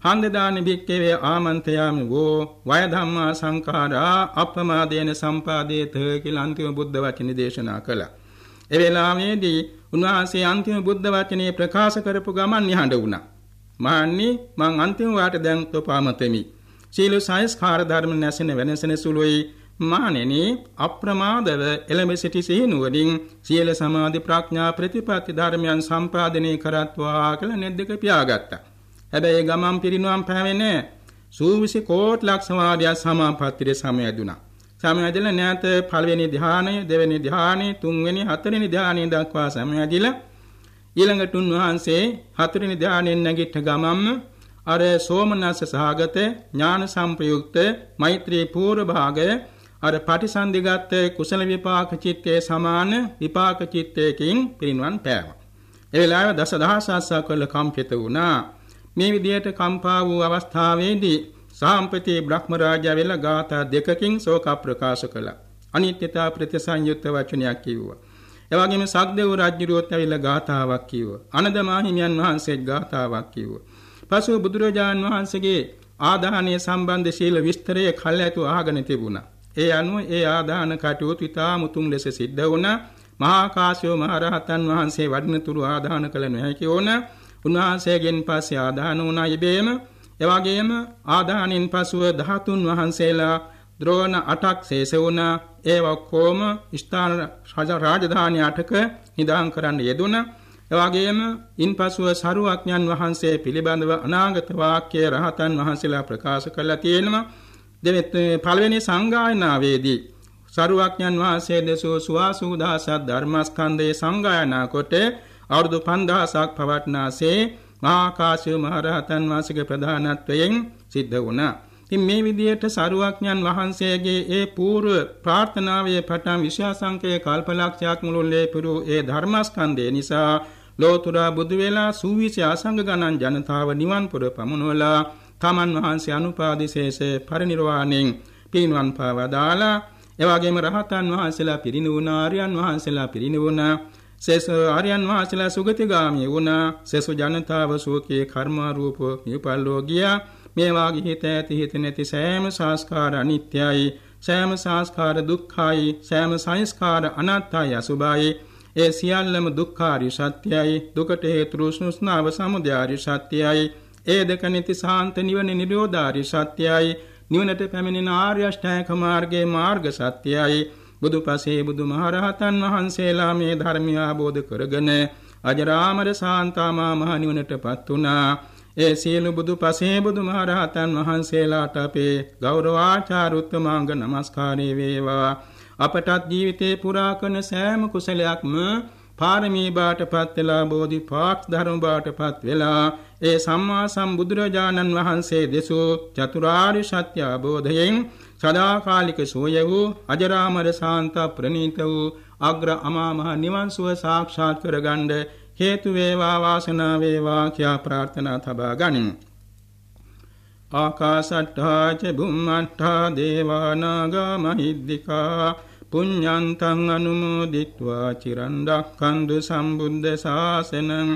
හන්දදාන භික්කවේ ආමන්තයාමි වෝ වය ධම්මා සංඛාරා අප්‍රමාදේන සම්පාදේත කියලා අන්තිම බුද්ධ වචනේ දේශනා කළා. ඒ වෙලාවේදී උන්වහන්සේ අන්තිම බුද්ධ වචනේ ප්‍රකාශ කරපු ගමන් නිහඬ වුණා. මාන්නේ මං අන්තිම වාට දැන් තොපාමතෙමි. සීල සංස්කාර ධර්ම නැසෙන වෙනසෙන සුළුයි මානෙනි අප්‍රමාදව එළඹ සිටි සිහිනුවණින් සීල සමාධි ප්‍රඥා ප්‍රතිපatti ධර්මයන් සම්පාදනය කරත්වා කියලා නෙද්දක පියාගත්තා. හැබැයි ගමන් පිරිනුවම් පෑවෙන්නේ සූවිසි කෝට් ලක්ෂ වාරයක් සමාපත්තියේ සමයදුනා. සමයදලා නැත පළවෙනි ධානය, දෙවෙනි ධානය, තුන්වෙනි, හතරවෙනි ධානය දක්වා සමයදිලා ඊළඟට උන්වහන්සේ හතරවෙනි ධානයෙන් නැගිට ගමම්ම අර සෝමනස්ස සහගත ඥාන සම්ප්‍රයුක්ත මෛත්‍රී පූර්ව භාගය අර පටිසන්ධිගත කුසල විපාක චිත්තයේ සමාන විපාක චිත්තයකින් පිරිනුවන් පෑවා. ඒ වෙලාවේ දසදහසක් කළ කම්පිත වුණා. මේ විදියට කම්පා වූ අවස්ථාවේදී සාම්පති බ්‍රහ්ම රාජා වෙලා ගාථා දෙකකින් ශෝක ප්‍රකාශ කළා. අනිත්‍යතා ප්‍රතිසංයුක්ත වචනයක් කිව්වා. එවැගේම සක්දේව රජුරුවත් ඇවිල්ලා ගාථාවක් කිව්වා. අනද මාහිමියන් වහන්සේත් ගාථාවක් කිව්වා. පසු බුදුරජාන් වහන්සේගේ ආදානීය සම්බන්ධ ශීල විස්තරය කල්ැතු අහගෙන තිබුණා. ඒ අනුව ඒ ආදාන කටයුතු ඉතා මුතුන් ලෙස සිද්ධ වුණා. මහා කාශ්‍යප මහ රහතන් වහන්සේ වඩිනතුරු ආදාන කළ නොහැකි වුණ උන්වහන්සේගෙන් පස්සේ ආදාන වුණා. ඉබේම එවැගේම ආදානින් පසුව 13 වහන්සේලා ද්‍රෝණ 8ක් ශේෂ වුණා. ඒ ඔක්කොම ස්ථාන රාජධානි 8ක නිදාන් කරන්න යෙදුණා. එවැගේම ඉන්පසුව සරුවඥන් වහන්සේ පිළිබඳව අනාගත වාක්‍ය රහතන් වහන්සේලා ප්‍රකාශ කළා තියෙනවා. දෙවෙත් පළවෙනි සංගායනාවේදී සරුවඥන් වහන්සේ දෙසූ සුවාසූදාසත් ධර්මස්කන්ධයේ සංගායනා කොට අවුරුදු 5000ක් පවත්නාසේ මහා කාශ්‍යප මහ රහතන් වහන්සේගේ ප්‍රධානත්වයෙන් සිද්ධ වුණා. ඉතින් මේ විදිහට සරුවඥන් වහන්සේගේ ඒ పూర్ව ප්‍රාර්ථනාවේ පටන් විශ්වාසංකේ කල්පලක්ෂයක් මුළුල්ලේ පුරු ඒ ධර්මස්කන්ධය නිසා ලෝතුරා බුදු වෙලා සූවිසි අසංග ගණන් ජනතාව නිවන් පුර පමුණුවලා තමන් වහන්සේ අනුපාදිශේෂ පරිනිර්වාණයෙන් පිරිනිවන් පාවදාලා එවාගේම රහතන් වහන්සේලා පිරිනිවුණ ආර්යයන් වහන්සේලා පිරිනිවුණ සෙස ආර්යයන් වහන්සේලා සුගතිගාමී වුණා සෙසු ජනතාව සෝකේ කර්මාරූප නිපල්ලෝ ගියා. මේ වාගේ හිත ඇති හිත නැති සෑම සංස්කාර අනිත්‍යයි සෑම සංස්කාර දුක්ඛයි සෑම සංස්කාර අනාත්තයි අසුභයි. ඒ සියල්ලම දුක්ඛාරිය සත්‍යයි. දුකට හේතු රුස්නුස්නාව සමුදයාරිය සත්‍යයි. ඒ දෙක නිති සාන්ත නිවන නිරෝධාරිය සත්‍යයි නිවනට පැමිණෙන ආර්ය අෂ්ටාංග මාර්ගයේ මාර්ග සත්‍යයි බුදුපසේ බුදුමහරහතන් වහන්සේලා මේ ධර්මය ආબોධ කරගෙන අජරාමර සාන්තාමා මහ නිවනටපත් වුණා. ඒ සියලු බුදුපසේ බුදුමහරහතන් වහන්සේලාට අපේ ගෞරවාචාර උත්තමාංග නමස්කාරය වේවා. අපටත් ජීවිතේ පුරා කරන සෑම කුසලයක්ම පාරමී බාටපත් වෙලා බෝධිපාක් ධර්ම බාටපත් වෙලා ඒ සම්මා සම්බුදුරජාණන් වහන්සේ දෙසූ චතුරාර්ය සත්‍ය අවබෝධයෙන් සදාකාලික සෝය වූ අජරාමර ශාන්ත ප්‍රණීත වූ අග්‍ර අමා මහ නිවන් සුව සාක්ෂාත් කරගන්න හේතු වේවා වාසනාව වේවා කියා ප්‍රාර්ථනා තබා ගනිමු. ආකාසට්ඨා ච බුම්මට්ඨා දේවා නාග මහිද්దికා පුඤ්ඤන්තං අනුමෝදිත්වා චිරන් රක්ඛන්තු සම්බුද්ධ ශාසනං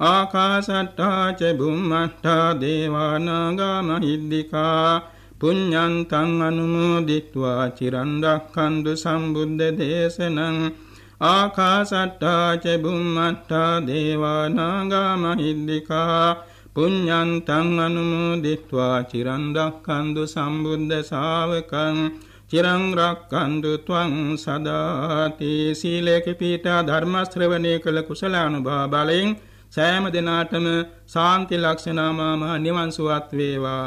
ආකාසට්ටා ච බුම්මට්ටා දේවානාගා මහිද්దికා පුඤ්ඤන්තං අනුමෝදිත්වා චිරන් රක්ඛන්තු සම්බුද්ධ දේශනං ආකාසට්ටා ච බුම්මට්ටා දේවානාගා මහිද්దికා පුඤ්ඤන්තං අනුමෝදිත්වා චිරන් රක්ඛන්තු සම්බුද්ධ ශාවකං චිරං රක්ඛන්තු ත්වං සදාති. සීලේක පීඨා ධර්ම ශ්‍රවණේ කළ කුසලානුභව බලෙන් සෑම දිනාටම සාන්ති ලක්ෂණාමාම නිවන් සුවත් වේවා.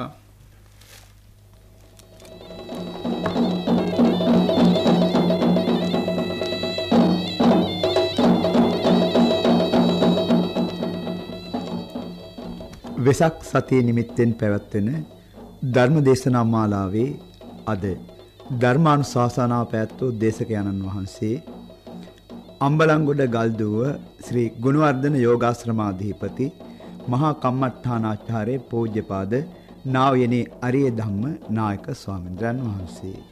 වෙසක් සතිය නිමිත්තෙන් පැවැත්වෙන ධර්ම දේශනා මාලාවේ අද ධර්මානුශාසනාව පැවැත්වූ දේශකයන්න් වහන්සේ අම්බලන්ගොඩ ගල්දුව ශ්‍රී ගුණවර්ධන යෝගාශ්‍රමාධිපති මහා කම්මට්ඨානාචාර්ය පූජ්‍යපාද නාවයනේ අරිය ධම්ම නායක ස්වාමීන් වහන්සේ.